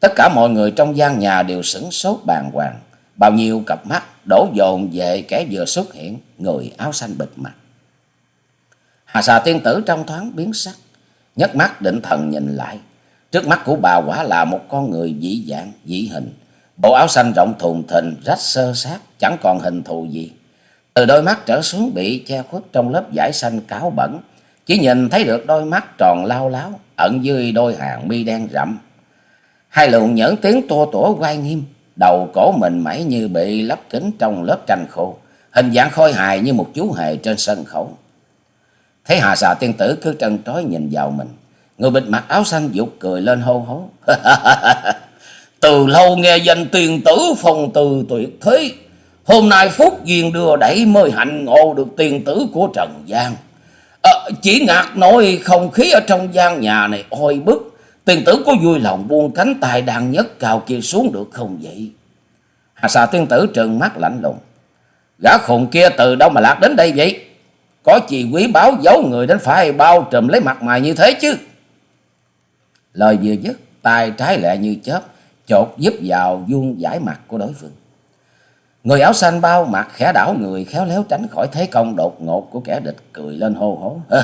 Tất cả mọi người trong gian nhà đều sửng sốt bàng hoàng. Bao nhiêu cặp mắt đổ dồn về kẻ vừa xuất hiện, người áo xanh bịt mặt. Hà xà tiên tử trong thoáng biến sắc, nhấc mắt định thần nhìn lại. Trước mắt của bà quả là một con người dị dạng, dị hình. Bộ áo xanh rộng thùng thình, rách sơ sát, chẳng còn hình thù gì. Từ đôi mắt trở xuống bị che khuất trong lớp vải xanh cáo bẩn. Chỉ nhìn thấy được đôi mắt tròn lao láo, ẩn dưới đôi hàng mi đen rậm. Hai luồng nhẫn tiếng tua tủa quay nghiêm, đầu cổ mình mẩy như bị lấp kính trong lớp tranh khô. Hình dạng khôi hài như một chú hề trên sân khấu. Thấy Hà xà tiên tử cứ trân trói nhìn vào mình. Người bịt mặt áo xanh dục cười lên hô hố. từ lâu nghe danh tiên tử phong từ tuyệt thế. Hôm nay phúc duyên đưa đẩy mới hạnh ngộ được tiền tử của Trần gian. À, ờ, chỉ ngạc nổi không khí ở trong gian nhà này oi bức. Tiền tử có vui lòng buông cánh tay đang nhất cao kia xuống được không vậy? Hà xà tiên tử trừng mắt lạnh lùng. Gã khùng kia từ đâu mà lạc đến đây vậy? Có gì quý báo giấu người đến phải bao trùm lấy mặt mày như thế chứ? Lời vừa dứt, tay trái lẹ như chớp, chột giúp vào vuông giải mặt của đối phương. Người áo xanh bao mặt khẽ đảo người khéo léo tránh khỏi thế công đột ngột của kẻ địch cười lên hô hố.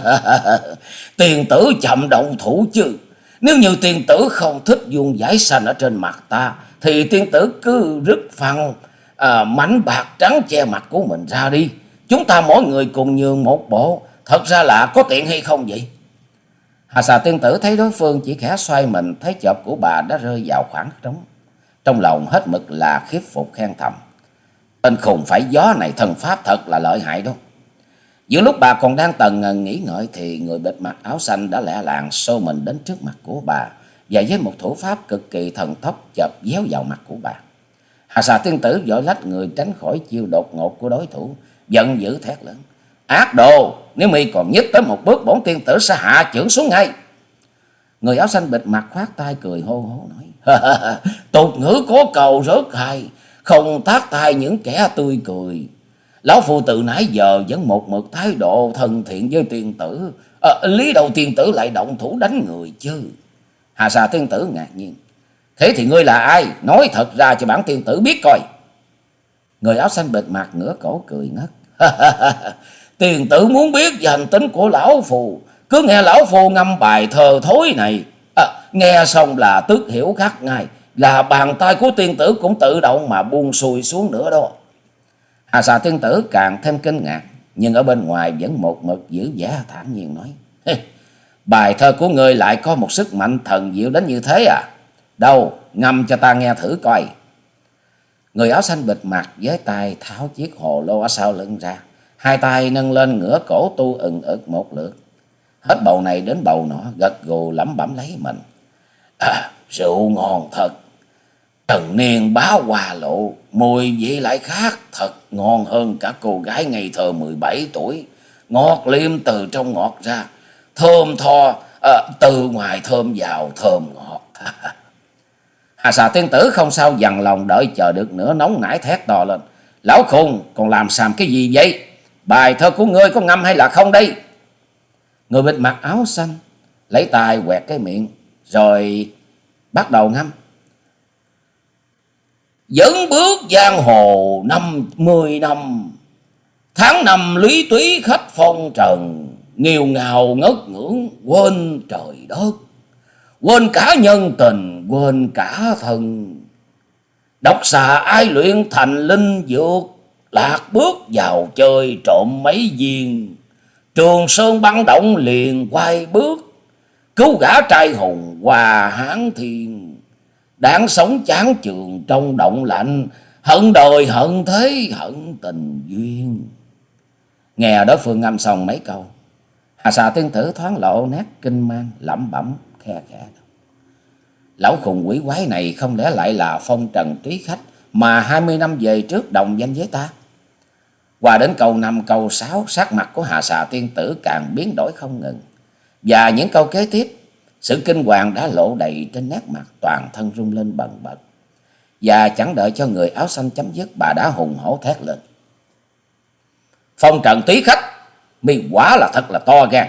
tiền tử chậm động thủ chứ. Nếu như tiền tử không thích vuông giải xanh ở trên mặt ta, thì tiên tử cứ rứt phăng à, mảnh bạc trắng che mặt của mình ra đi. Chúng ta mỗi người cùng nhường một bộ, thật ra là có tiện hay không vậy? Hà xà tiên tử thấy đối phương chỉ khẽ xoay mình, thấy chợp của bà đã rơi vào khoảng trống. Trong lòng hết mực là khiếp phục khen thầm. Tên khùng phải gió này thần pháp thật là lợi hại đó. Giữa lúc bà còn đang tần ngần nghĩ ngợi thì người bịt mặt áo xanh đã lẹ làng xô mình đến trước mặt của bà và với một thủ pháp cực kỳ thần tốc chập déo vào mặt của bà. Hà xà tiên tử vội lách người tránh khỏi chiêu đột ngột của đối thủ, giận dữ thét lớn. Ác đồ, nếu mi còn nhích tới một bước bổn tiên tử sẽ hạ chưởng xuống ngay. Người áo xanh bịt mặt khoát tay cười hô hô nói. Tục ngữ có cầu rớt hay, không tác tay những kẻ tươi cười. Lão phu từ nãy giờ vẫn một mực thái độ thân thiện với tiên tử. À, lý đầu tiên tử lại động thủ đánh người chứ. Hà xà tiên tử ngạc nhiên. Thế thì ngươi là ai? Nói thật ra cho bản tiên tử biết coi. Người áo xanh bệt mặt ngửa cổ cười ngất. Tiền tử muốn biết về hành tính của lão phù. Cứ nghe lão phù ngâm bài thơ thối này. À, nghe xong là tức hiểu khắc ngay. Là bàn tay của tiên tử cũng tự động mà buông xuôi xuống nữa đó. Hà xà tiên tử càng thêm kinh ngạc. Nhưng ở bên ngoài vẫn một mực giữ vẻ thản nhiên nói. Bài thơ của ngươi lại có một sức mạnh thần diệu đến như thế à? Đâu, ngâm cho ta nghe thử coi. Người áo xanh bịt mặt với tay tháo chiếc hồ lô ở sau lưng ra. Hai tay nâng lên ngửa cổ tu ừng ực một lượt. Hết bầu này đến bầu nọ, gật gù lẩm bẩm lấy mình. À, rượu ngon thật. Trần niên bá hòa lộ, mùi vị lại khác, thật ngon hơn cả cô gái ngày thờ 17 tuổi. Ngọt liêm từ trong ngọt ra, thơm tho, à, từ ngoài thơm vào thơm ngọt. Hà xà tiên tử không sao dằn lòng đợi chờ được nữa nóng nảy thét to lên. Lão khùng còn làm xàm cái gì vậy? Bài thơ của ngươi có ngâm hay là không đây? Người bịt mặt áo xanh lấy tay quẹt cái miệng rồi bắt đầu ngâm. Dẫn bước giang hồ năm mươi năm, Tháng năm lý túy khách phong trần Nghiêu ngào ngất ngưỡng quên trời đất. Quên cả nhân tình, quên cả thân. Độc xà ai luyện thành linh dược, Lạc bước vào chơi trộm mấy viên. Trường Sơn băng động liền quay bước, Cứu gã trai hùng hòa hán thiên. Đáng sống chán trường trong động lạnh Hận đời hận thế hận tình duyên Nghe đối phương ngâm xong mấy câu Hà xà tiên tử thoáng lộ nét kinh mang lẩm bẩm khe khẽ Lão khùng quỷ quái này không lẽ lại là phong trần túy khách mà hai mươi năm về trước đồng danh với ta. Qua đến câu năm câu sáu sắc mặt của Hà xà tiên tử càng biến đổi không ngừng. Và những câu kế tiếp, sự kinh hoàng đã lộ đầy trên nét mặt toàn thân rung lên bần bật. Và chẳng đợi cho người áo xanh chấm dứt, bà đã hùng hổ thét lên. Phong trần túy khách, mi quả là thật là to gan.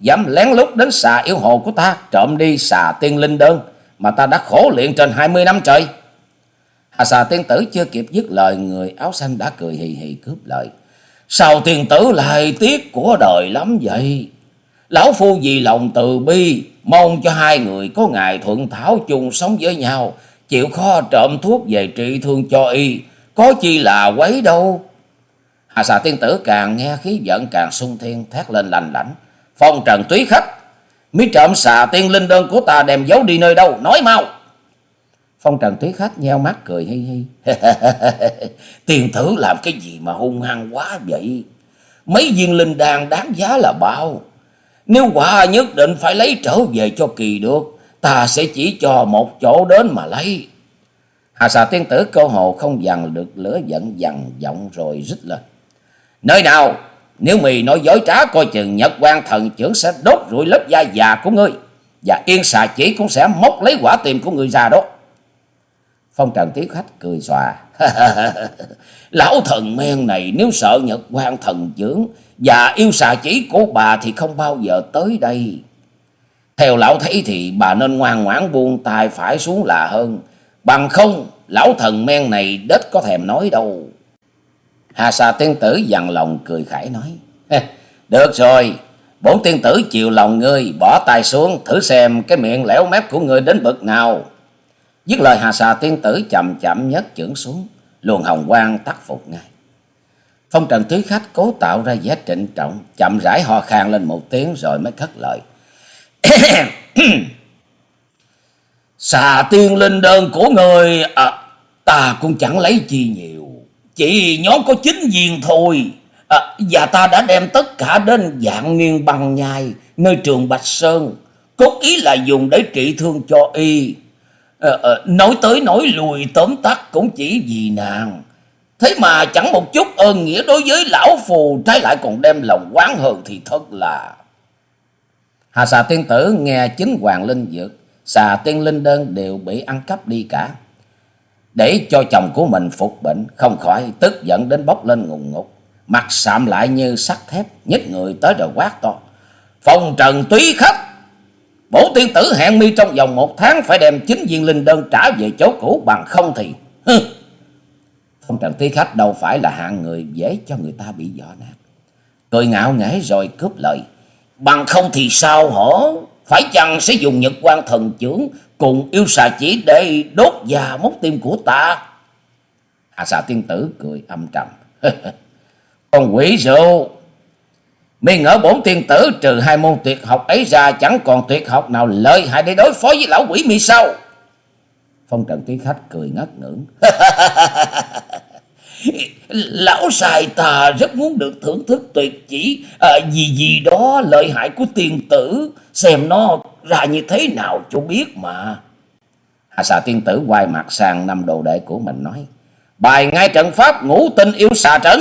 Dám lén lút đến xà yêu hồ của ta, trộm đi xà tiên linh đơn mà ta đã khổ luyện trên hai mươi năm trời. Hà xà tiên tử chưa kịp dứt lời, người áo xanh đã cười hì hì cướp lời. Sao tiên tử lại tiếc của đời lắm vậy? Lão phu vì lòng từ bi, mong cho hai người có ngày thuận thảo chung sống với nhau, chịu khó trộm thuốc về trị thương cho y, có chi là quấy đâu. Hà xà tiên tử càng nghe khí giận càng sung thiên thét lên lành lãnh. Phong trần túy khách, mi trộm xà tiên linh đơn của ta đem giấu đi nơi đâu, nói mau. Phong trần túy khách nheo mắt cười hi hi. Tiền tử làm cái gì mà hung hăng quá vậy? Mấy viên linh đan đáng giá là bao? Nếu quả nhất định phải lấy trở về cho kỳ được, ta sẽ chỉ cho một chỗ đến mà lấy. Hà xà tiên tử cơ hồ không dằn được lửa giận dằn giọng rồi rít lên. Nơi nào? Nếu mì nói dối trá coi chừng Nhật quan thần trưởng sẽ đốt rụi lớp da già của ngươi. Và yên xà chỉ cũng sẽ móc lấy quả tim của ngươi ra đó. Phong trần tiếu khách cười xòa. Lão thần men này nếu sợ Nhật quan thần trưởng và yêu xà chỉ của bà thì không bao giờ tới đây. Theo lão thấy thì bà nên ngoan ngoãn buông tay phải xuống là hơn. Bằng không, lão thần men này đết có thèm nói đâu. Hà xà tiên tử dằn lòng cười khải nói. Được rồi, bốn tiên tử chiều lòng ngươi, bỏ tay xuống, thử xem cái miệng lẻo mép của ngươi đến bực nào. Dứt lời hà xà tiên tử chậm chậm nhấc chưởng xuống, luồng hồng quang tắt phục ngay. Phong trần tứ khách cố tạo ra vẻ trịnh trọng, chậm rãi ho khan lên một tiếng rồi mới cất lời. Xà tiên linh đơn của người à, ta cũng chẳng lấy chi nhiều, chỉ nhóm có chín viên thôi. À, và ta đã đem tất cả đến dạng niên bằng nhai nơi trường Bạch Sơn, cốt ý là dùng để trị thương cho y. À, à, nói tới nói lùi tóm tắt cũng chỉ vì nàng. Thế mà chẳng một chút ơn nghĩa đối với lão phù trái lại còn đem lòng quán hờn thì thật là... Hà xà tiên tử nghe chính hoàng linh dược, xà tiên linh đơn đều bị ăn cắp đi cả. Để cho chồng của mình phục bệnh, không khỏi tức giận đến bốc lên ngùng ngục. Mặt sạm lại như sắt thép, nhích người tới rồi quát to. Phong trần túy khách, bổ tiên tử hẹn mi trong vòng một tháng phải đem chính viên linh đơn trả về chỗ cũ bằng không thì... Hừ. Phong trần túy khách, đâu phải là hạng người dễ cho người ta bị dọa nạt. Cười ngạo nghễ rồi cướp lời. Bằng không thì sao hổ? Phải chăng sẽ dùng nhật quan thần trưởng cùng yêu xà chỉ để đốt già mốc tim của ta? Hạ xà tiên tử cười âm trầm. Con quỷ rượu! Mi ngỡ bổn tiên tử trừ hai môn tuyệt học ấy ra, chẳng còn tuyệt học nào lợi hại để đối phó với lão quỷ mi sao? Phong trần tí khách cười ngất ngưỡng. Lão xài tà rất muốn được thưởng thức tuyệt chỉ à, gì gì đó lợi hại của tiên tử. Xem nó ra như thế nào cho biết mà. Hà xà tiên tử quay mặt sang năm đồ đệ của mình nói. Bài ngay trận pháp ngũ tinh yêu xà trận.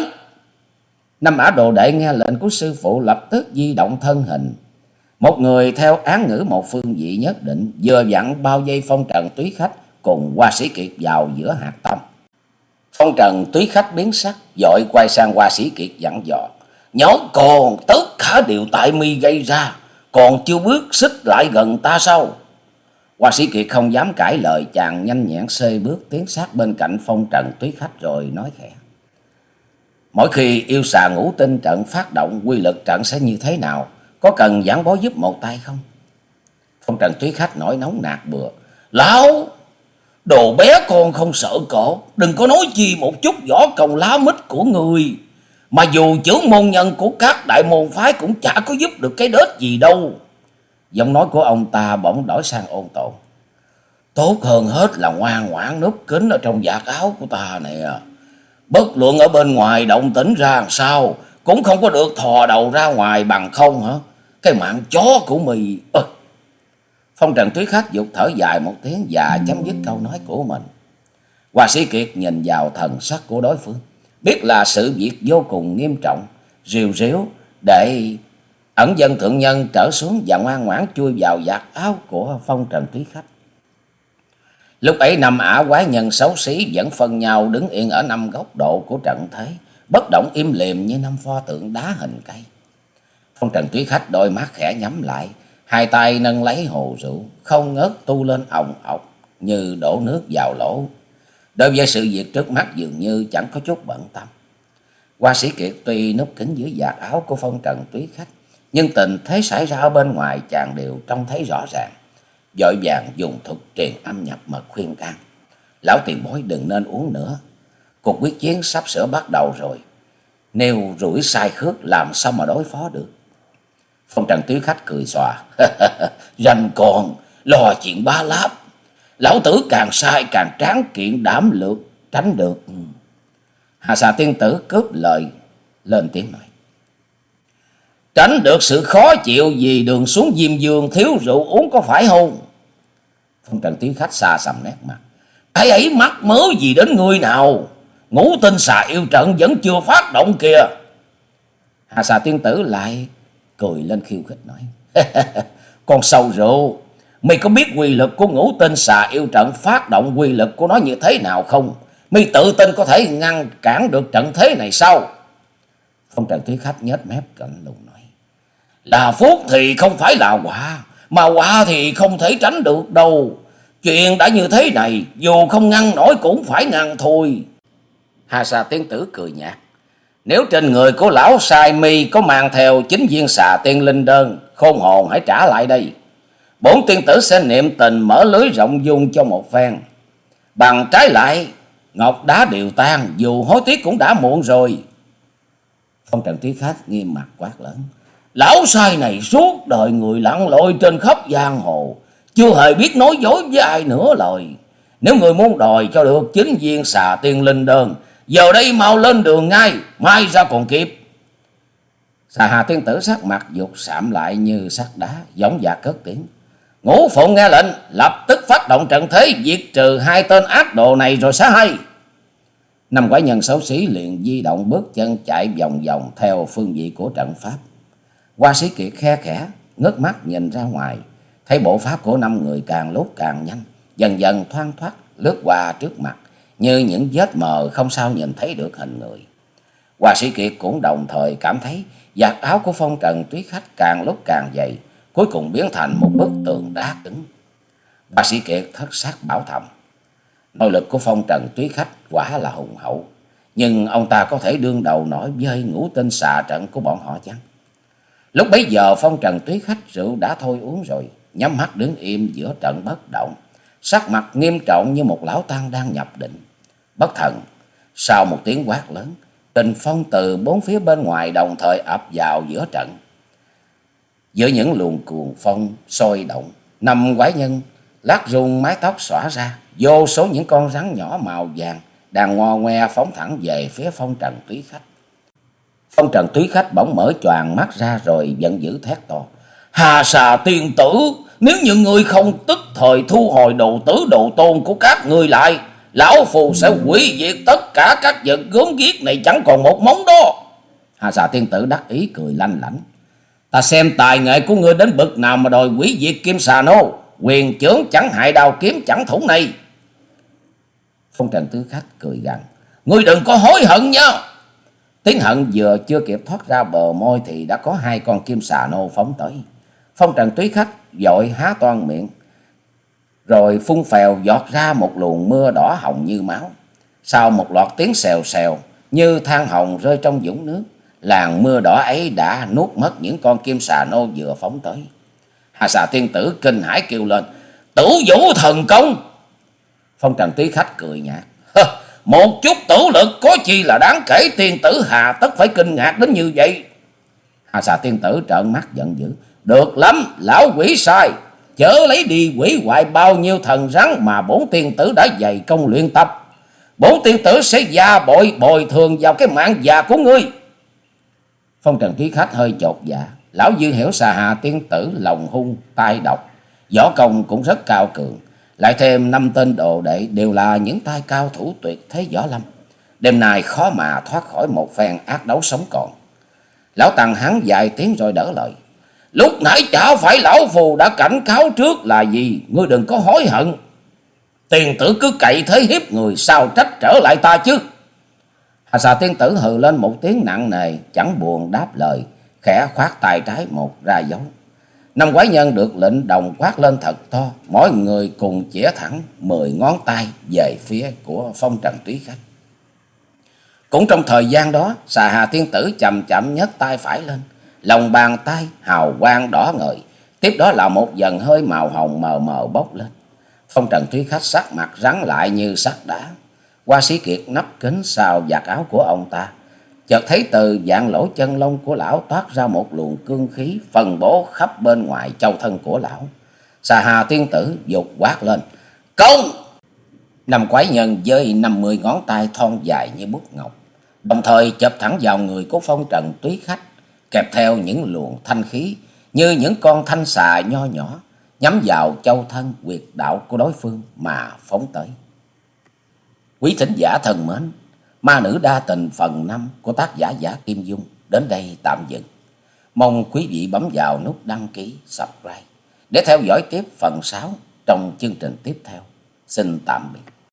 Năm ả đồ đệ nghe lệnh của sư phụ lập tức di động thân hình. Một người theo án ngữ một phương vị nhất định vừa dặn bao dây phong trần túy khách cùng hoa sĩ kiệt vào giữa hạt tâm. Phong trần túy khách biến sắc, dội quay sang hoa sĩ kiệt dặn dò. Nhóm còn tất cả điều tại mi gây ra, còn chưa bước xích lại gần ta sao? Hoa sĩ kiệt không dám cãi lời, chàng nhanh nhẹn xê bước tiến sát bên cạnh phong trần túy khách rồi nói khẽ. Mỗi khi yêu xà ngũ tinh trận phát động, quy lực trận sẽ như thế nào? Có cần giảng bó giúp một tay không? Phong trần túy khách nổi nóng nạt bừa. Lão, Đồ bé con không sợ cổ, đừng có nói chi một chút võ công lá mít của người. Mà dù trưởng môn nhân của các đại môn phái cũng chả có giúp được cái đết gì đâu. Giọng nói của ông ta bỗng đổi sang ôn tồn. Tốt hơn hết là ngoan ngoãn núp kín ở trong vạt áo của ta nè. Bất luận ở bên ngoài động tĩnh ra làm sao, cũng không có được thò đầu ra ngoài bằng không hả? Cái mạng chó của mì... Ơ, Phong trần tuyết khách dục thở dài một tiếng và chấm dứt câu nói của mình. Hoa sĩ Kiệt nhìn vào thần sắc của đối phương. Biết là sự việc vô cùng nghiêm trọng, rìu ríu để ẩn dân thượng nhân trở xuống và ngoan ngoãn chui vào giặt áo của phong trần tuyết khách. Lúc ấy năm ả quái nhân xấu xí vẫn phân nhau đứng yên ở năm góc độ của trận thế, bất động im lìm như năm pho tượng đá hình cây. Phong trần tuyết khách đôi mắt khẽ nhắm lại, Hai tay nâng lấy hồ rượu, không ngớt tu lên ồng ọc như đổ nước vào lỗ. Đối với sự việc trước mắt dường như chẳng có chút bận tâm. Hoa sĩ Kiệt tuy núp kính dưới vạt áo của phong trần túy khách, nhưng tình thế xảy ra ở bên ngoài chàng đều trông thấy rõ ràng. Dội vàng dùng thuật truyền âm nhập mật khuyên can. Lão tiền bối đừng nên uống nữa. Cuộc quyết chiến sắp sửa bắt đầu rồi. Nếu rủi sai khước làm sao mà đối phó được. Phong trần tứ khách cười xòa. Rành còn, lo chuyện ba láp. Lão tử càng sai càng tráng kiện đảm lược, tránh được. Hà xà tiên tử cướp lời, lên tiếng nói. Tránh được sự khó chịu vì đường xuống diêm dương thiếu rượu uống có phải không? Phong trần tiếng khách xa xăm nét mặt. Cái ấy mắc mớ gì đến người nào? Ngũ tinh xà yêu trận vẫn chưa phát động kìa. Hà xà tiên tử lại cười lên khiêu khích nói. Con sâu rượu, mày có biết quy lực của ngũ tinh xà yêu trận phát động quy lực của nó như thế nào không? Mày tự tin có thể ngăn cản được trận thế này sao? Phong trần thúy khách nhếch mép cạnh lùng nói. Là phúc thì không phải là quả, mà quả thì không thể tránh được đâu. Chuyện đã như thế này, dù không ngăn nổi cũng phải ngăn thôi. Hà xà tiên tử cười nhạt. Nếu trên người của lão sai mi có mang theo chính viên xà tiên linh đơn, khôn hồn hãy trả lại đây. Bốn tiên tử sẽ niệm tình mở lưới rộng dung cho một phen. Bằng trái lại, ngọc đá đều tan, dù hối tiếc cũng đã muộn rồi. Phong trần tí khách nghiêm mặt quát lớn. Lão sai này suốt đời người lặn lội trên khắp giang hồ, chưa hề biết nói dối với ai nữa lời. Nếu người muốn đòi cho được chính viên xà tiên linh đơn, giờ đây mau lên đường ngay, mai ra còn kịp. Xà hà tiên tử sắc mặt dục sạm lại như sắt đá, giống và cất tiếng. Ngũ phụng nghe lệnh, lập tức phát động trận thế, diệt trừ hai tên ác đồ này rồi sẽ hay. Năm quái nhân xấu xí liền di động bước chân chạy vòng vòng theo phương vị của trận pháp. Hoa sĩ kiệt khe khẽ, ngước mắt nhìn ra ngoài, thấy bộ pháp của năm người càng lúc càng nhanh, dần dần thoang thoát lướt qua trước mặt, như những vết mờ không sao nhìn thấy được hình người. Hoa sĩ kiệt cũng đồng thời cảm thấy giặt áo của phong trần Tuyết khách càng lúc càng dày, cuối cùng biến thành một bức tường đá cứng. Hoa sĩ kiệt thất sắc bảo thầm. Nội lực của phong trần Tuyết khách quả là hùng hậu, nhưng ông ta có thể đương đầu nổi với ngũ tinh xà trận của bọn họ chăng? Lúc bấy giờ phong trần Tuyết khách rượu đã thôi uống rồi, nhắm mắt đứng im giữa trận bất động, sắc mặt nghiêm trọng như một lão tăng đang nhập định. Bất thần, sau một tiếng quát lớn, tình phong từ bốn phía bên ngoài đồng thời ập vào giữa trận. Giữa những luồng cuồng phong sôi động, năm quái nhân lát rung mái tóc xõa ra, vô số những con rắn nhỏ màu vàng đang ngo ngoe phóng thẳng về phía phong trần túy khách. Phong trần túy khách bỗng mở choàng mắt ra rồi giận dữ thét to. Hà xà tiên tử, nếu như người không tức thời thu hồi đồ tứ đồ tôn của các ngươi lại, lão phù sẽ hủy diệt tất cả các vật gớm ghiếc này chẳng còn một móng đó. Hà xà tiên tử đắc ý cười lanh lảnh. Ta xem tài nghệ của ngươi đến bực nào mà đòi hủy diệt kim xà nô, quyền trưởng chẳng hại đào kiếm chẳng thủng này. Phong trần tứ khách cười gằn. Ngươi đừng có hối hận nha. Tiếng hận vừa chưa kịp thoát ra bờ môi thì đã có hai con kim xà nô phóng tới. Phong trần túy khách dội há toan miệng. Rồi phun phèo giọt ra một luồng mưa đỏ hồng như máu. Sau một loạt tiếng xèo xèo như than hồng rơi trong vũng nước. Làn mưa đỏ ấy đã nuốt mất những con kim xà nô vừa phóng tới. Hà xà tiên tử kinh hãi kêu lên. Tử vũ thần công! Phong trần tí khách cười nhạt. Một chút tử lực có chi là đáng kể tiên tử Hà tất phải kinh ngạc đến như vậy. Hà xà tiên tử trợn mắt giận dữ. Được lắm, lão quỷ sai. Chớ lấy đi quỷ hoại bao nhiêu thần rắn mà bốn tiên tử đã dày công luyện tập. Bốn tiên tử sẽ gia bội bồi thường vào cái mạng già của ngươi. Phong trần túy khách hơi chột dạ. Lão dư hiểu xà hà tiên tử lòng hung, tai độc. Võ công cũng rất cao cường. Lại thêm năm tên đồ đệ đều là những tay cao thủ tuyệt thế võ lâm. Đêm nay khó mà thoát khỏi một phen ác đấu sống còn. Lão Tăng hắn dài tiếng rồi đỡ lời. Lúc nãy chả phải lão phù đã cảnh cáo trước là gì, ngươi đừng có hối hận. Tiền tử cứ cậy thế hiếp người sao trách trở lại ta chứ. Hà xà tiên tử hừ lên một tiếng nặng nề, chẳng buồn đáp lời, khẽ khoát tay trái một ra dấu. Năm quái nhân được lệnh đồng quát lên thật to, mỗi người cùng chĩa thẳng mười ngón tay về phía của phong trần túy khách. Cũng trong thời gian đó, xà hà tiên tử chậm chậm nhấc tay phải lên, lòng bàn tay hào quang đỏ ngời, tiếp đó là một dần hơi màu hồng mờ mờ bốc lên. Phong trần thúy khách sắc mặt rắn lại như sắt đá. Qua sĩ kiệt nắp kính sau giặt áo của ông ta, chợt thấy từ dạng lỗ chân lông của lão toát ra một luồng cương khí phân bố khắp bên ngoài châu thân của lão. Xà hà tiên tử dục quát lên. Công! Năm quái nhân với năm mươi ngón tay thon dài như bút ngọc. Đồng thời chụp thẳng vào người của phong trần túy khách kẹp theo những luồng thanh khí như những con thanh xà nho nhỏ. Nhắm vào châu thân quyệt đạo của đối phương mà phóng tới. Quý thính giả thân mến! Ma nữ đa tình phần 5 của tác giả Giả Kim Dung đến đây tạm dừng. Mong quý vị bấm vào nút đăng ký, subscribe để theo dõi tiếp phần 6 trong chương trình tiếp theo. Xin tạm biệt.